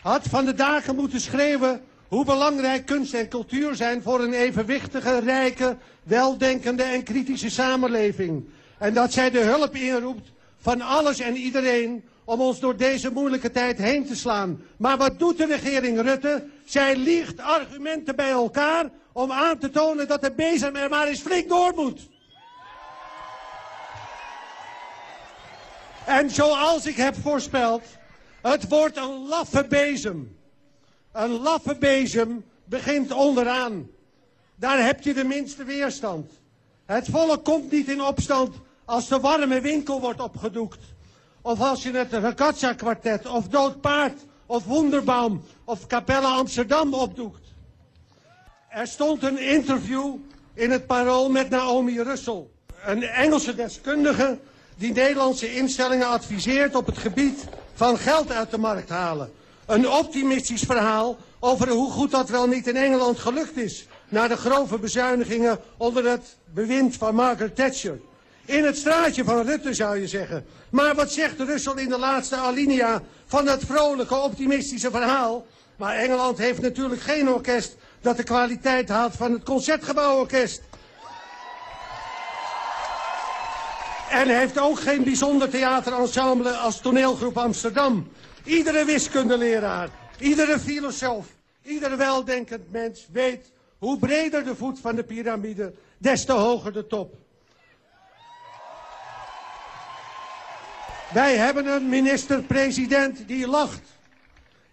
had van de dagen moeten schreeuwen hoe belangrijk kunst en cultuur zijn voor een evenwichtige, rijke, weldenkende en kritische samenleving. En dat zij de hulp inroept van alles en iedereen om ons door deze moeilijke tijd heen te slaan. Maar wat doet de regering Rutte? Zij liegt argumenten bij elkaar om aan te tonen dat de bezem er maar eens flink door moet. En zoals ik heb voorspeld, het wordt een laffe bezem. Een laffe bezem begint onderaan. Daar heb je de minste weerstand. Het volk komt niet in opstand als de warme winkel wordt opgedoekt. Of als je het Ragazza kwartet of Dood Paard of Wonderbaum of Capelle Amsterdam opdoekt. Er stond een interview in het Parool met Naomi Russell. Een Engelse deskundige die Nederlandse instellingen adviseert op het gebied van geld uit de markt halen. Een optimistisch verhaal over hoe goed dat wel niet in Engeland gelukt is. Na de grove bezuinigingen onder het bewind van Margaret Thatcher. In het straatje van Rutte zou je zeggen. Maar wat zegt Russell in de laatste alinea van dat vrolijke, optimistische verhaal? Maar Engeland heeft natuurlijk geen orkest dat de kwaliteit haalt van het Concertgebouworkest. En heeft ook geen bijzonder theaterensemble als toneelgroep Amsterdam. Iedere wiskundeleraar, iedere filosoof, ieder weldenkend mens weet hoe breder de voet van de piramide, des te hoger de top. Wij hebben een minister-president die lacht.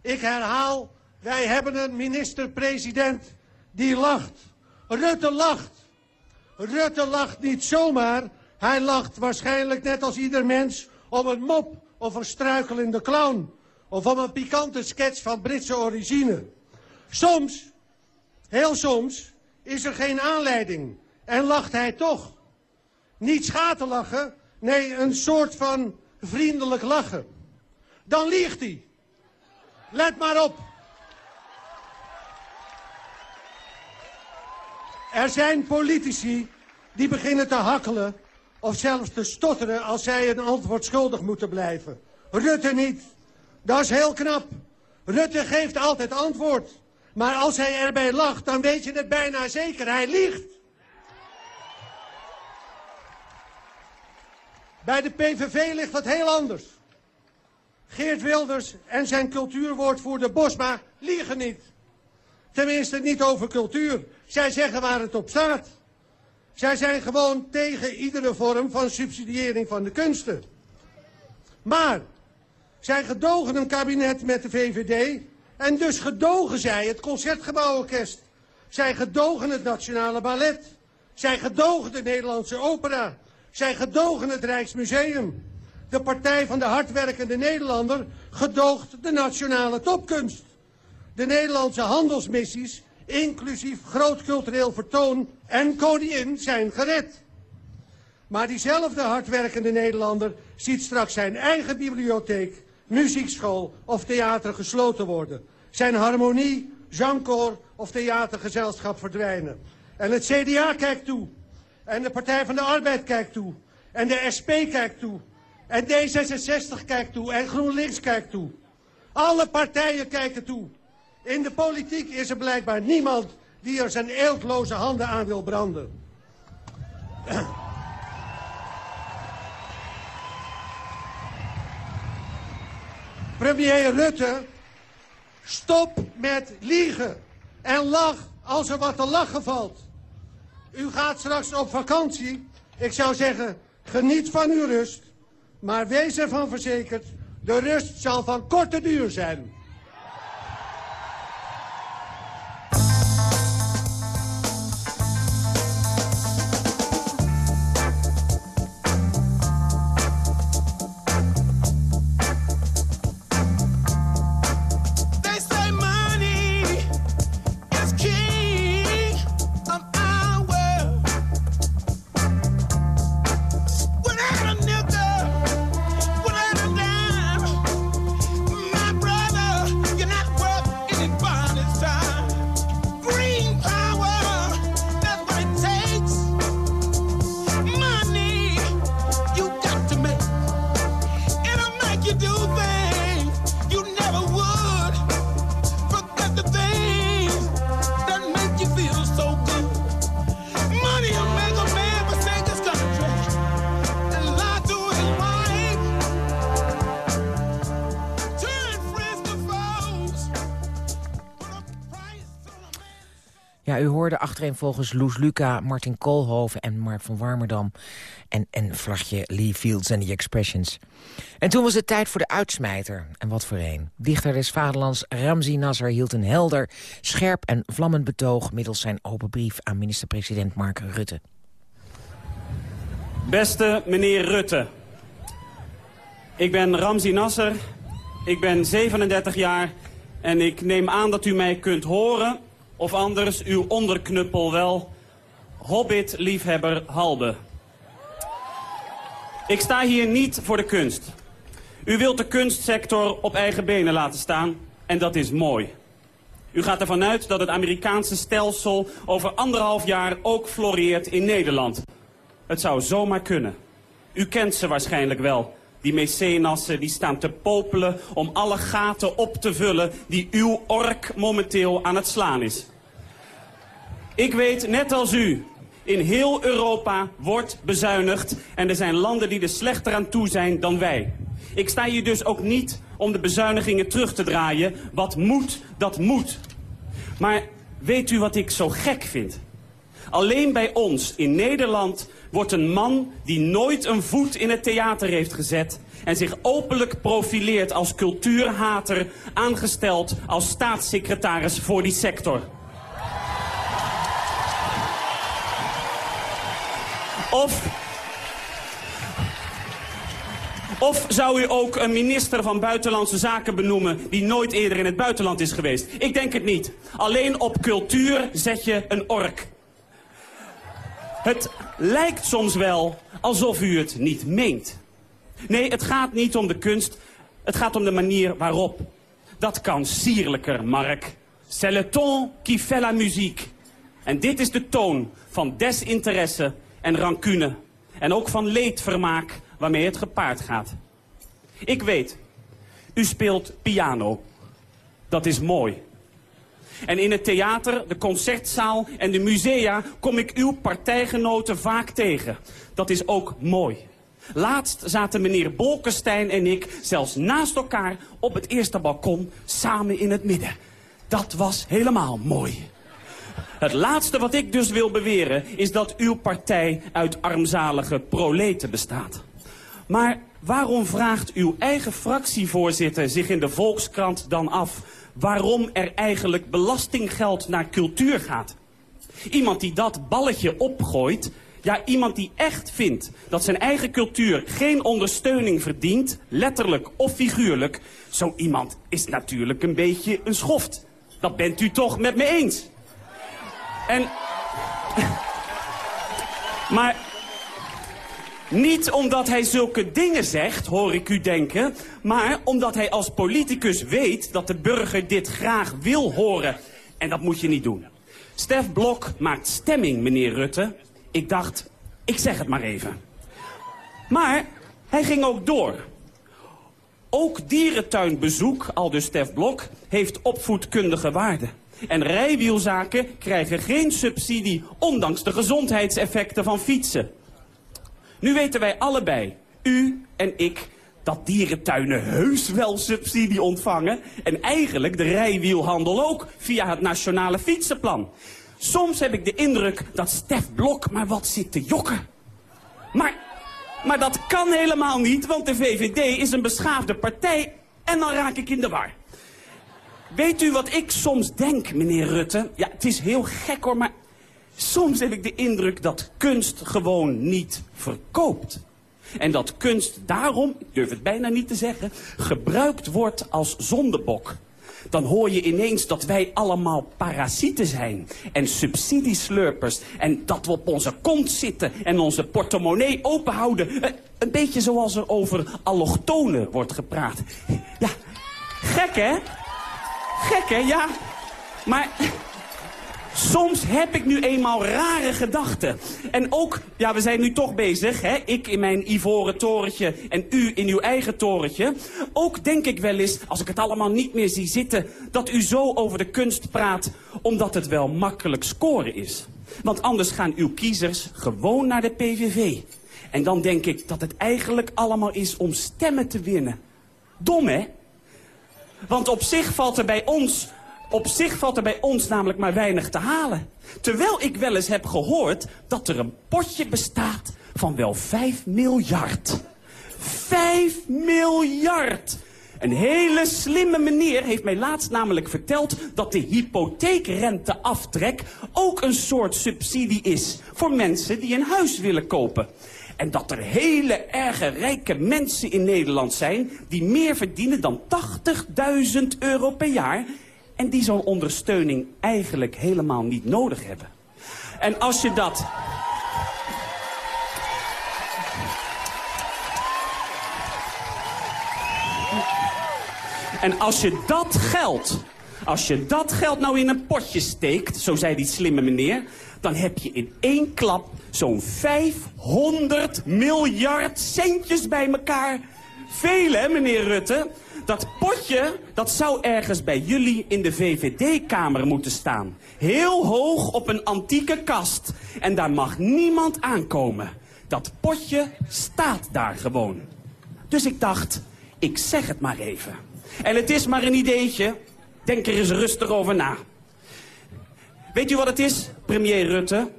Ik herhaal, wij hebben een minister-president die lacht. Rutte lacht. Rutte lacht niet zomaar. Hij lacht waarschijnlijk net als ieder mens om een mop of een struikelende clown. Of om een pikante sketch van Britse origine. Soms, heel soms, is er geen aanleiding. En lacht hij toch. Niet schaterlachen, nee, een soort van vriendelijk lachen. Dan liegt hij. Let maar op. Er zijn politici die beginnen te hakkelen of zelfs te stotteren als zij een antwoord schuldig moeten blijven. Rutte niet. Dat is heel knap. Rutte geeft altijd antwoord. Maar als hij erbij lacht, dan weet je het bijna zeker. Hij liegt. Bij de PVV ligt dat heel anders. Geert Wilders en zijn cultuurwoordvoerder Bosma liegen niet. Tenminste niet over cultuur. Zij zeggen waar het op staat. Zij zijn gewoon tegen iedere vorm van subsidiëring van de kunsten. Maar zij gedogen een kabinet met de VVD en dus gedogen zij het Concertgebouworkest. Zij gedogen het Nationale Ballet. Zij gedogen de Nederlandse Opera. Zij gedogen het Rijksmuseum. De Partij van de Hardwerkende Nederlander gedoogt de nationale topkunst. De Nederlandse handelsmissies, inclusief groot cultureel vertoon en koningin, zijn gered. Maar diezelfde hardwerkende Nederlander ziet straks zijn eigen bibliotheek, muziekschool of theater gesloten worden. Zijn harmonie, zangkoor of theatergezelschap verdwijnen. En het CDA kijkt toe. En de Partij van de Arbeid kijkt toe. En de SP kijkt toe. En D66 kijkt toe. En GroenLinks kijkt toe. Alle partijen kijken toe. In de politiek is er blijkbaar niemand die er zijn eeltloze handen aan wil branden. Premier Rutte, stop met liegen en lach als er wat te lachen valt. U gaat straks op vakantie. Ik zou zeggen, geniet van uw rust. Maar wees ervan verzekerd, de rust zal van korte duur zijn. U hoorde achtereenvolgens Loes Luca, Martin Koolhoven en Mark van Warmerdam... en, en vlagje Lee Fields en The Expressions. En toen was het tijd voor de uitsmijter. En wat voor een. Dichter des vaderlands Ramzi Nasser hield een helder, scherp en vlammend betoog... middels zijn open brief aan minister-president Mark Rutte. Beste meneer Rutte. Ik ben Ramzi Nasser. Ik ben 37 jaar. En ik neem aan dat u mij kunt horen. Of anders uw onderknuppel wel. Hobbit-liefhebber Halbe. Ik sta hier niet voor de kunst. U wilt de kunstsector op eigen benen laten staan. En dat is mooi. U gaat ervan uit dat het Amerikaanse stelsel over anderhalf jaar ook floreert in Nederland. Het zou zomaar kunnen. U kent ze waarschijnlijk wel. Die mecenassen die staan te popelen om alle gaten op te vullen die uw ork momenteel aan het slaan is. Ik weet, net als u, in heel Europa wordt bezuinigd en er zijn landen die er slechter aan toe zijn dan wij. Ik sta hier dus ook niet om de bezuinigingen terug te draaien. Wat moet, dat moet. Maar weet u wat ik zo gek vind? Alleen bij ons in Nederland wordt een man die nooit een voet in het theater heeft gezet... en zich openlijk profileert als cultuurhater... aangesteld als staatssecretaris voor die sector. Of... Of zou u ook een minister van Buitenlandse Zaken benoemen... die nooit eerder in het buitenland is geweest? Ik denk het niet. Alleen op cultuur zet je een ork. Het lijkt soms wel alsof u het niet meent. Nee, het gaat niet om de kunst. Het gaat om de manier waarop. Dat kan sierlijker, Mark. C'est le ton qui fait la musique. En dit is de toon van desinteresse en rancune. En ook van leedvermaak waarmee het gepaard gaat. Ik weet, u speelt piano. Dat is mooi. En in het theater, de concertzaal en de musea kom ik uw partijgenoten vaak tegen. Dat is ook mooi. Laatst zaten meneer Bolkestein en ik zelfs naast elkaar op het eerste balkon samen in het midden. Dat was helemaal mooi. Het laatste wat ik dus wil beweren is dat uw partij uit armzalige proleten bestaat. Maar waarom vraagt uw eigen fractievoorzitter zich in de Volkskrant dan af waarom er eigenlijk belastinggeld naar cultuur gaat? Iemand die dat balletje opgooit, ja, iemand die echt vindt dat zijn eigen cultuur geen ondersteuning verdient, letterlijk of figuurlijk, zo iemand is natuurlijk een beetje een schoft. Dat bent u toch met me eens? En... Maar niet omdat hij zulke dingen zegt, hoor ik u denken, maar omdat hij als politicus weet dat de burger dit graag wil horen. En dat moet je niet doen. Stef Blok maakt stemming, meneer Rutte. Ik dacht, ik zeg het maar even. Maar hij ging ook door. Ook dierentuinbezoek, al dus Stef Blok, heeft opvoedkundige waarde. En rijwielzaken krijgen geen subsidie, ondanks de gezondheidseffecten van fietsen. Nu weten wij allebei, u en ik, dat dierentuinen heus wel subsidie ontvangen. En eigenlijk de rijwielhandel ook, via het Nationale Fietsenplan. Soms heb ik de indruk dat Stef Blok maar wat zit te jokken. Maar, maar dat kan helemaal niet, want de VVD is een beschaafde partij en dan raak ik in de war. Weet u wat ik soms denk, meneer Rutte? Ja, het is heel gek hoor, maar soms heb ik de indruk dat kunst gewoon niet verkoopt. En dat kunst daarom, ik durf het bijna niet te zeggen, gebruikt wordt als zondebok. Dan hoor je ineens dat wij allemaal parasieten zijn. En subsidieslurpers. En dat we op onze kont zitten en onze portemonnee openhouden. Eh, Een beetje zoals er over allochtonen wordt gepraat. Ja, gek hè? Gek hè, ja. Maar soms heb ik nu eenmaal rare gedachten. En ook, ja, we zijn nu toch bezig, hè. Ik in mijn ivoren torentje en u in uw eigen torentje. Ook denk ik wel eens, als ik het allemaal niet meer zie zitten... dat u zo over de kunst praat, omdat het wel makkelijk scoren is. Want anders gaan uw kiezers gewoon naar de PVV. En dan denk ik dat het eigenlijk allemaal is om stemmen te winnen. Dom, hè? Want op zich valt er bij ons, op zich valt er bij ons namelijk maar weinig te halen. Terwijl ik wel eens heb gehoord dat er een potje bestaat van wel 5 miljard. 5 miljard! Een hele slimme meneer heeft mij laatst namelijk verteld dat de hypotheekrenteaftrek ook een soort subsidie is voor mensen die een huis willen kopen. En dat er hele erge rijke mensen in Nederland zijn die meer verdienen dan 80.000 euro per jaar en die zo'n ondersteuning eigenlijk helemaal niet nodig hebben. En als je dat... En als je dat geld, als je dat geld nou in een potje steekt, zo zei die slimme meneer, dan heb je in één klap zo'n 500 miljard centjes bij elkaar. Veel hè, meneer Rutte? Dat potje, dat zou ergens bij jullie in de VVD-kamer moeten staan. Heel hoog op een antieke kast. En daar mag niemand aankomen. Dat potje staat daar gewoon. Dus ik dacht, ik zeg het maar even. En het is maar een ideetje. Denk er eens rustig over na. Weet u wat het is, premier Rutte?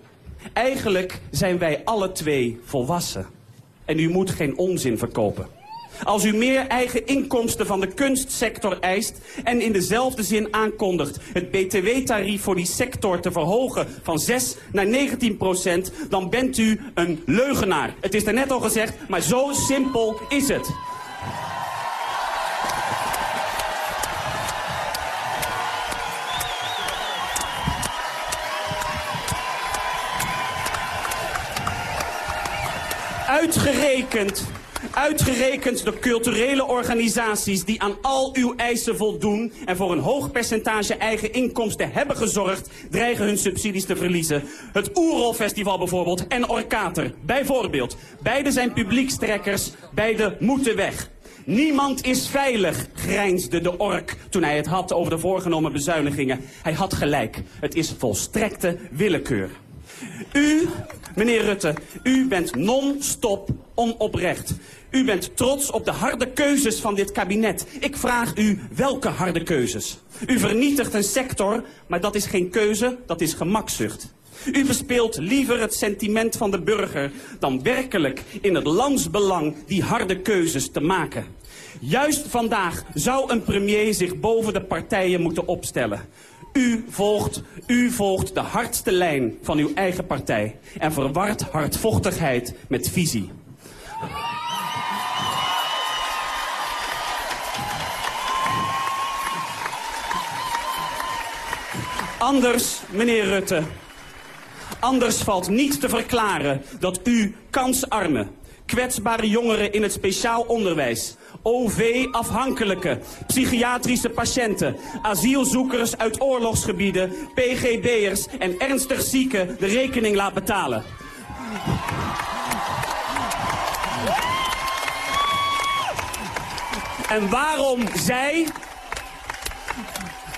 Eigenlijk zijn wij alle twee volwassen. En u moet geen onzin verkopen. Als u meer eigen inkomsten van de kunstsector eist en in dezelfde zin aankondigt het btw-tarief voor die sector te verhogen van 6 naar 19 procent, dan bent u een leugenaar. Het is er net al gezegd, maar zo simpel is het. Uitgerekend, uitgerekend de culturele organisaties die aan al uw eisen voldoen en voor een hoog percentage eigen inkomsten hebben gezorgd, dreigen hun subsidies te verliezen. Het Oerol Festival bijvoorbeeld en Orkater, bijvoorbeeld. Beide zijn publiekstrekkers, beide moeten weg. Niemand is veilig, grijnsde de ork toen hij het had over de voorgenomen bezuinigingen. Hij had gelijk. Het is volstrekte willekeur. U, meneer Rutte, u bent non-stop onoprecht. U bent trots op de harde keuzes van dit kabinet. Ik vraag u, welke harde keuzes? U vernietigt een sector, maar dat is geen keuze, dat is gemakzucht. U bespeelt liever het sentiment van de burger dan werkelijk in het landsbelang die harde keuzes te maken. Juist vandaag zou een premier zich boven de partijen moeten opstellen. U volgt, u volgt de hardste lijn van uw eigen partij en verwart hardvochtigheid met visie. Anders, meneer Rutte, anders valt niet te verklaren dat u kansarme, kwetsbare jongeren in het speciaal onderwijs, OV-afhankelijke, psychiatrische patiënten, asielzoekers uit oorlogsgebieden, PGB'ers en ernstig zieken de rekening laat betalen. En waarom zij,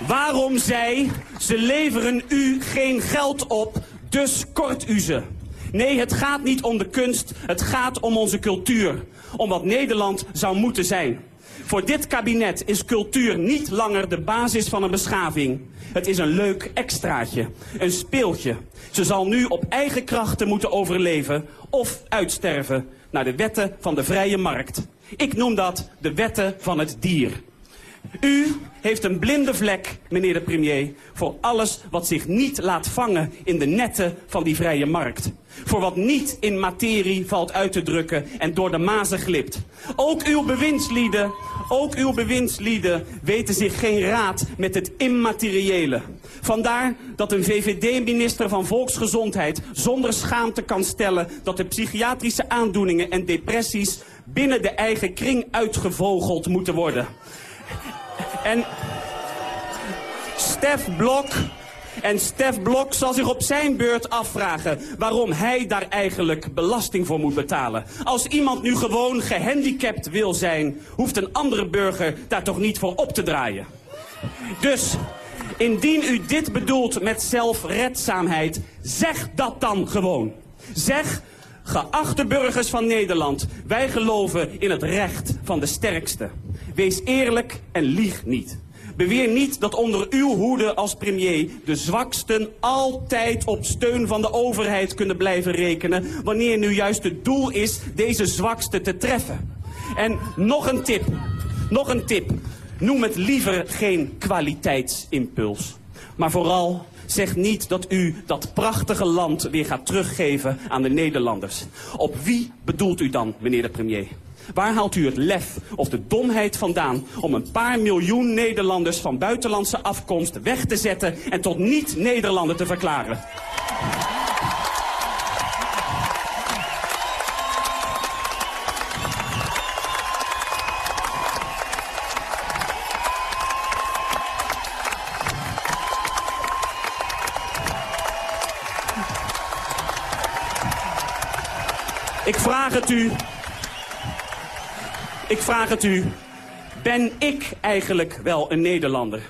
waarom zij, ze leveren u geen geld op, dus kort u ze. Nee, het gaat niet om de kunst, het gaat om onze cultuur. Om wat Nederland zou moeten zijn. Voor dit kabinet is cultuur niet langer de basis van een beschaving. Het is een leuk extraatje, een speeltje. Ze zal nu op eigen krachten moeten overleven of uitsterven naar de wetten van de vrije markt. Ik noem dat de wetten van het dier. U heeft een blinde vlek, meneer de premier, voor alles wat zich niet laat vangen in de netten van die vrije markt. Voor wat niet in materie valt uit te drukken en door de mazen glipt. Ook uw bewindslieden, ook uw bewindslieden weten zich geen raad met het immateriële. Vandaar dat een VVD-minister van Volksgezondheid zonder schaamte kan stellen dat de psychiatrische aandoeningen en depressies binnen de eigen kring uitgevogeld moeten worden. En Stef Blok... En Stef Blok zal zich op zijn beurt afvragen waarom hij daar eigenlijk belasting voor moet betalen. Als iemand nu gewoon gehandicapt wil zijn, hoeft een andere burger daar toch niet voor op te draaien. Dus, indien u dit bedoelt met zelfredzaamheid, zeg dat dan gewoon. Zeg, geachte burgers van Nederland, wij geloven in het recht van de sterkste. Wees eerlijk en lieg niet. Beweer niet dat onder uw hoede als premier de zwaksten altijd op steun van de overheid kunnen blijven rekenen, wanneer nu juist het doel is deze zwaksten te treffen. En nog een tip, nog een tip. Noem het liever geen kwaliteitsimpuls. Maar vooral zeg niet dat u dat prachtige land weer gaat teruggeven aan de Nederlanders. Op wie bedoelt u dan, meneer de premier? Waar haalt u het lef of de domheid vandaan om een paar miljoen Nederlanders van buitenlandse afkomst weg te zetten en tot niet-Nederlander te verklaren? Ik vraag het u. Ik vraag het u. Ben ik eigenlijk wel een Nederlander?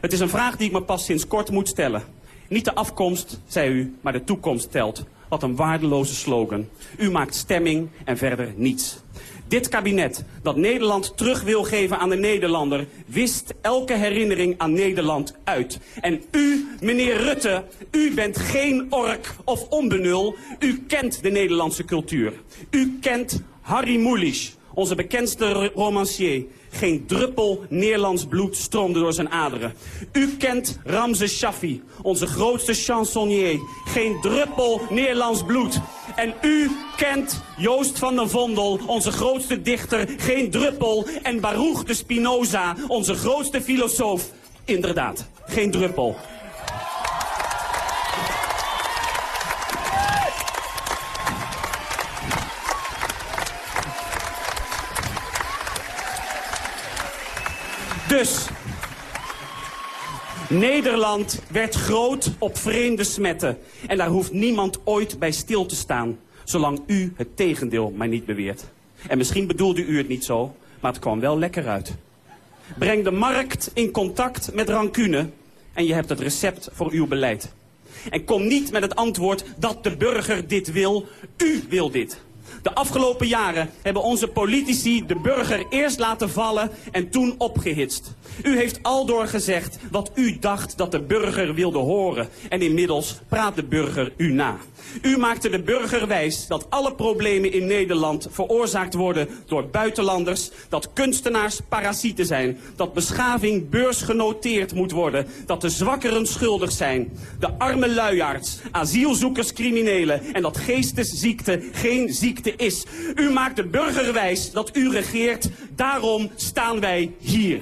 Het is een vraag die ik me pas sinds kort moet stellen. Niet de afkomst, zei u, maar de toekomst telt. Wat een waardeloze slogan. U maakt stemming en verder niets. Dit kabinet, dat Nederland terug wil geven aan de Nederlander... wist elke herinnering aan Nederland uit. En u, meneer Rutte, u bent geen ork of onbenul. U kent de Nederlandse cultuur. U kent Harry Mulisch, onze bekendste ro- romancier. Geen druppel Nederlands bloed stroomde door zijn aderen. U kent Ramses Shaffi, onze grootste chansonnier. Geen druppel Nederlands bloed. En u kent Joost van den Vondel, onze grootste dichter. Geen druppel. En Baruch de Spinoza, onze grootste filosoof. Inderdaad, geen druppel. Dus, Nederland werd groot op vreemde smetten. En daar hoeft niemand ooit bij stil te staan. Zolang u het tegendeel maar niet beweert. En misschien bedoelde u het niet zo, maar het kwam wel lekker uit. Breng de markt in contact met rancune en je hebt het recept voor uw beleid. En kom niet met het antwoord dat de burger dit wil. U wil dit. De afgelopen jaren hebben onze politici de burger eerst laten vallen en toen opgehitst. U heeft aldoor gezegd wat u dacht dat de burger wilde horen. En inmiddels praat de burger u na. U maakte de burger wijs dat alle problemen in Nederland veroorzaakt worden door buitenlanders. Dat kunstenaars parasieten zijn. Dat beschaving beursgenoteerd moet worden. Dat de zwakkeren schuldig zijn. De arme luiaards, asielzoekers criminelen. En dat geestesziekte geen ziekte is. U maakt de burger wijs dat u regeert. Daarom staan wij hier.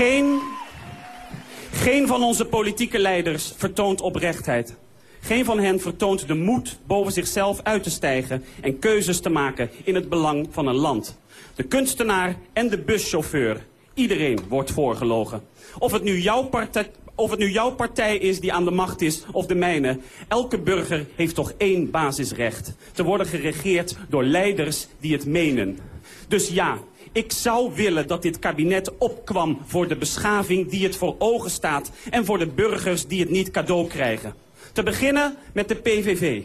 Geen, geen van onze politieke leiders vertoont oprechtheid. Geen van hen vertoont de moed boven zichzelf uit te stijgen en keuzes te maken in het belang van een land. De kunstenaar en de buschauffeur, iedereen wordt voorgelogen. Of het nu jouw partij, of het nu jouw partij is die aan de macht is of de mijne. Elke burger heeft toch één basisrecht. Te worden geregeerd door leiders die het menen. Dus ja, ik zou willen dat dit kabinet opkwam voor de beschaving die het voor ogen staat... en voor de burgers die het niet cadeau krijgen. Te beginnen met de PVV.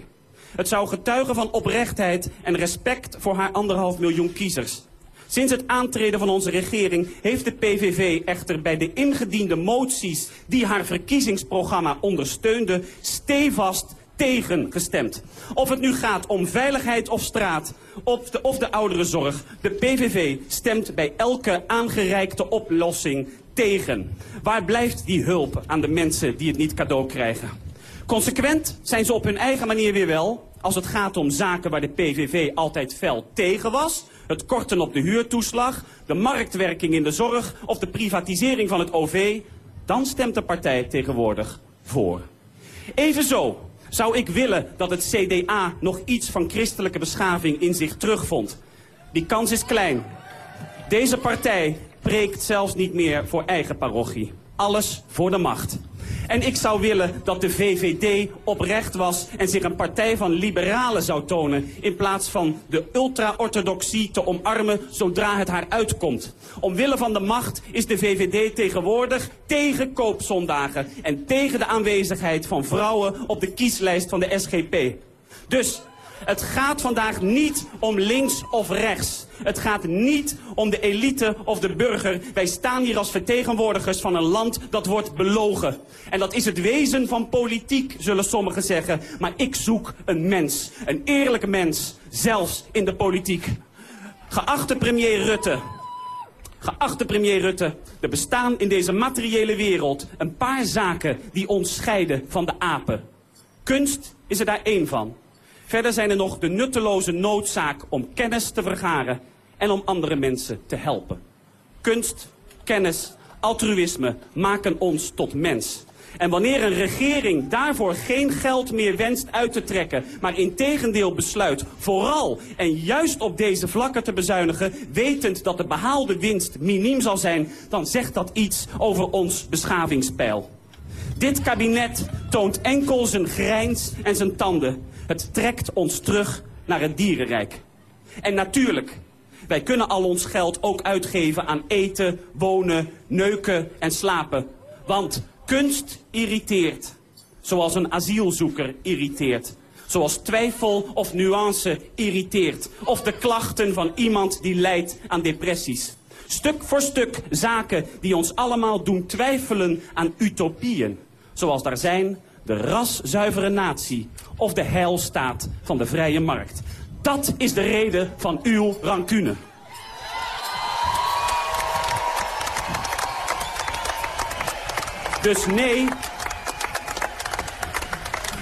Het zou getuigen van oprechtheid en respect voor haar anderhalf miljoen kiezers. Sinds het aantreden van onze regering heeft de PVV echter bij de ingediende moties die haar verkiezingsprogramma ondersteunde stevast tegen gestemd. Of het nu gaat om veiligheid of straat, of de, of de ouderenzorg. De PVV stemt bij elke aangereikte oplossing tegen. Waar blijft die hulp aan de mensen die het niet cadeau krijgen? Consequent zijn ze op hun eigen manier weer wel... als het gaat om zaken waar de PVV altijd fel tegen was... het korten op de huurtoeslag, de marktwerking in de zorg... of de privatisering van het OV... dan stemt de partij tegenwoordig voor. Evenzo zou ik willen dat het CDA nog iets van christelijke beschaving in zich terugvond. Die kans is klein. Deze partij preekt zelfs niet meer voor eigen parochie. Alles voor de macht. En ik zou willen dat de VVD oprecht was en zich een partij van liberalen zou tonen... in plaats van de ultra-orthodoxie te omarmen zodra het haar uitkomt. Omwille van de macht is de VVD tegenwoordig tegen koopzondagen... en tegen de aanwezigheid van vrouwen op de kieslijst van de SGP. Dus het gaat vandaag niet om links of rechts. Het gaat niet om de elite of de burger. Wij staan hier als vertegenwoordigers van een land dat wordt belogen. En dat is het wezen van politiek, zullen sommigen zeggen. Maar ik zoek een mens. Een eerlijke mens. Zelfs in de politiek. Geachte premier Rutte. Geachte premier Rutte, er bestaan in deze materiële wereld een paar zaken die ons scheiden van de apen. Kunst is er daar één van. Verder zijn er nog de nutteloze noodzaak om kennis te vergaren en om andere mensen te helpen. Kunst, kennis, altruïsme maken ons tot mens. En wanneer een regering daarvoor geen geld meer wenst uit te trekken, maar integendeel besluit vooral en juist op deze vlakken te bezuinigen, wetend dat de behaalde winst miniem zal zijn, dan zegt dat iets over ons beschavingspeil. Dit kabinet toont enkel zijn grijns en zijn tanden. Het trekt ons terug naar het dierenrijk. En natuurlijk, wij kunnen al ons geld ook uitgeven aan eten, wonen, neuken en slapen. Want kunst irriteert. Zoals een asielzoeker irriteert. Zoals twijfel of nuance irriteert. Of de klachten van iemand die lijdt aan depressies. Stuk voor stuk zaken die ons allemaal doen twijfelen aan utopieën. Zoals daar zijn de raszuivere natie of de heilstaat van de vrije markt. Dat is de reden van uw rancune. Dus nee.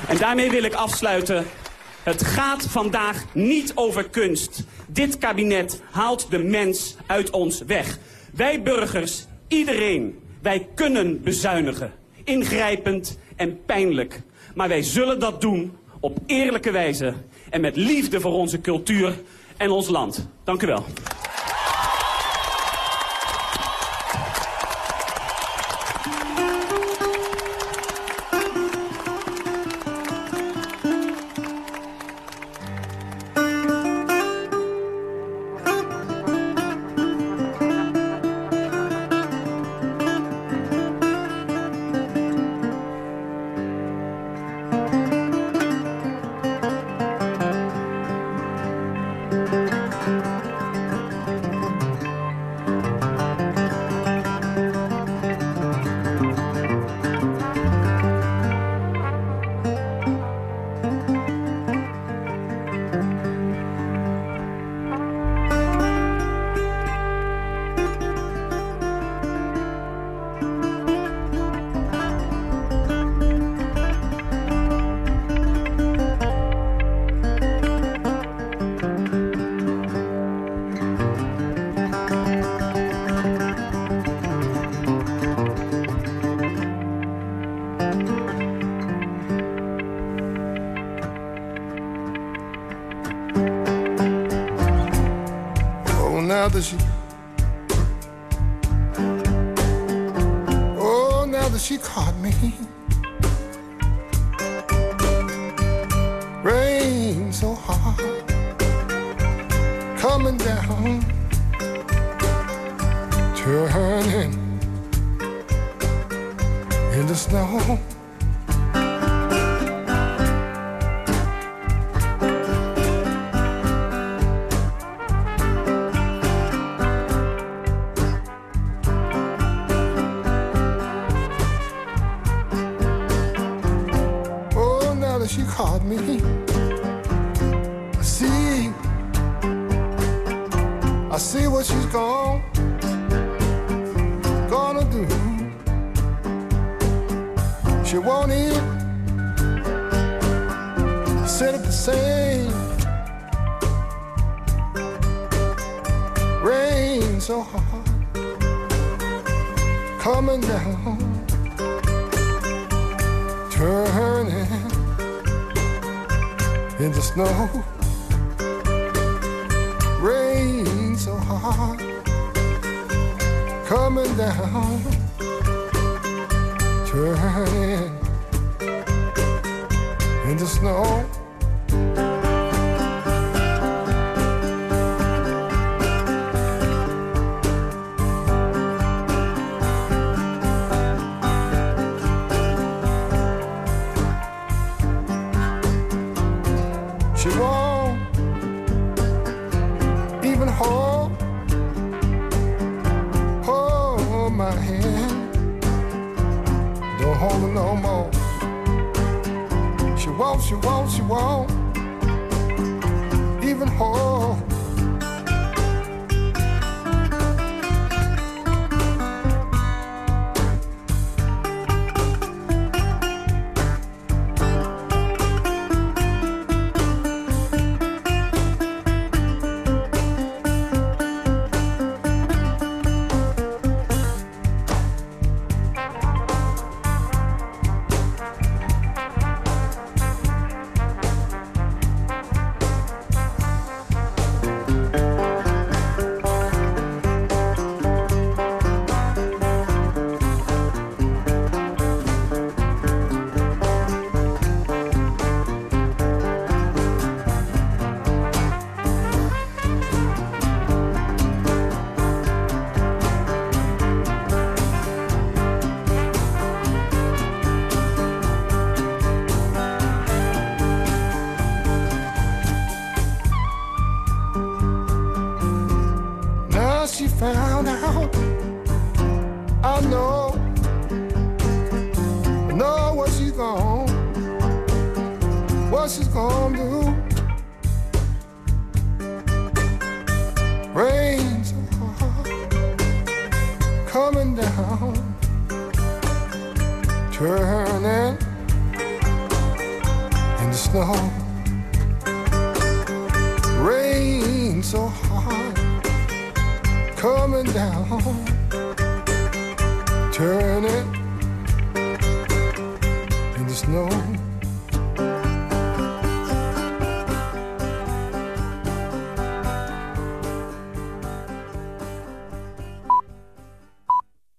En daarmee wil ik afsluiten. Het gaat vandaag niet over kunst. Dit kabinet haalt de mens uit ons weg. Wij burgers, iedereen, wij kunnen bezuinigen. Ingrijpend en pijnlijk. Maar wij zullen dat doen op eerlijke wijze en met liefde voor onze cultuur en ons land. Dank u wel. mother, she caught me. Rain so hard coming down, turning into snow.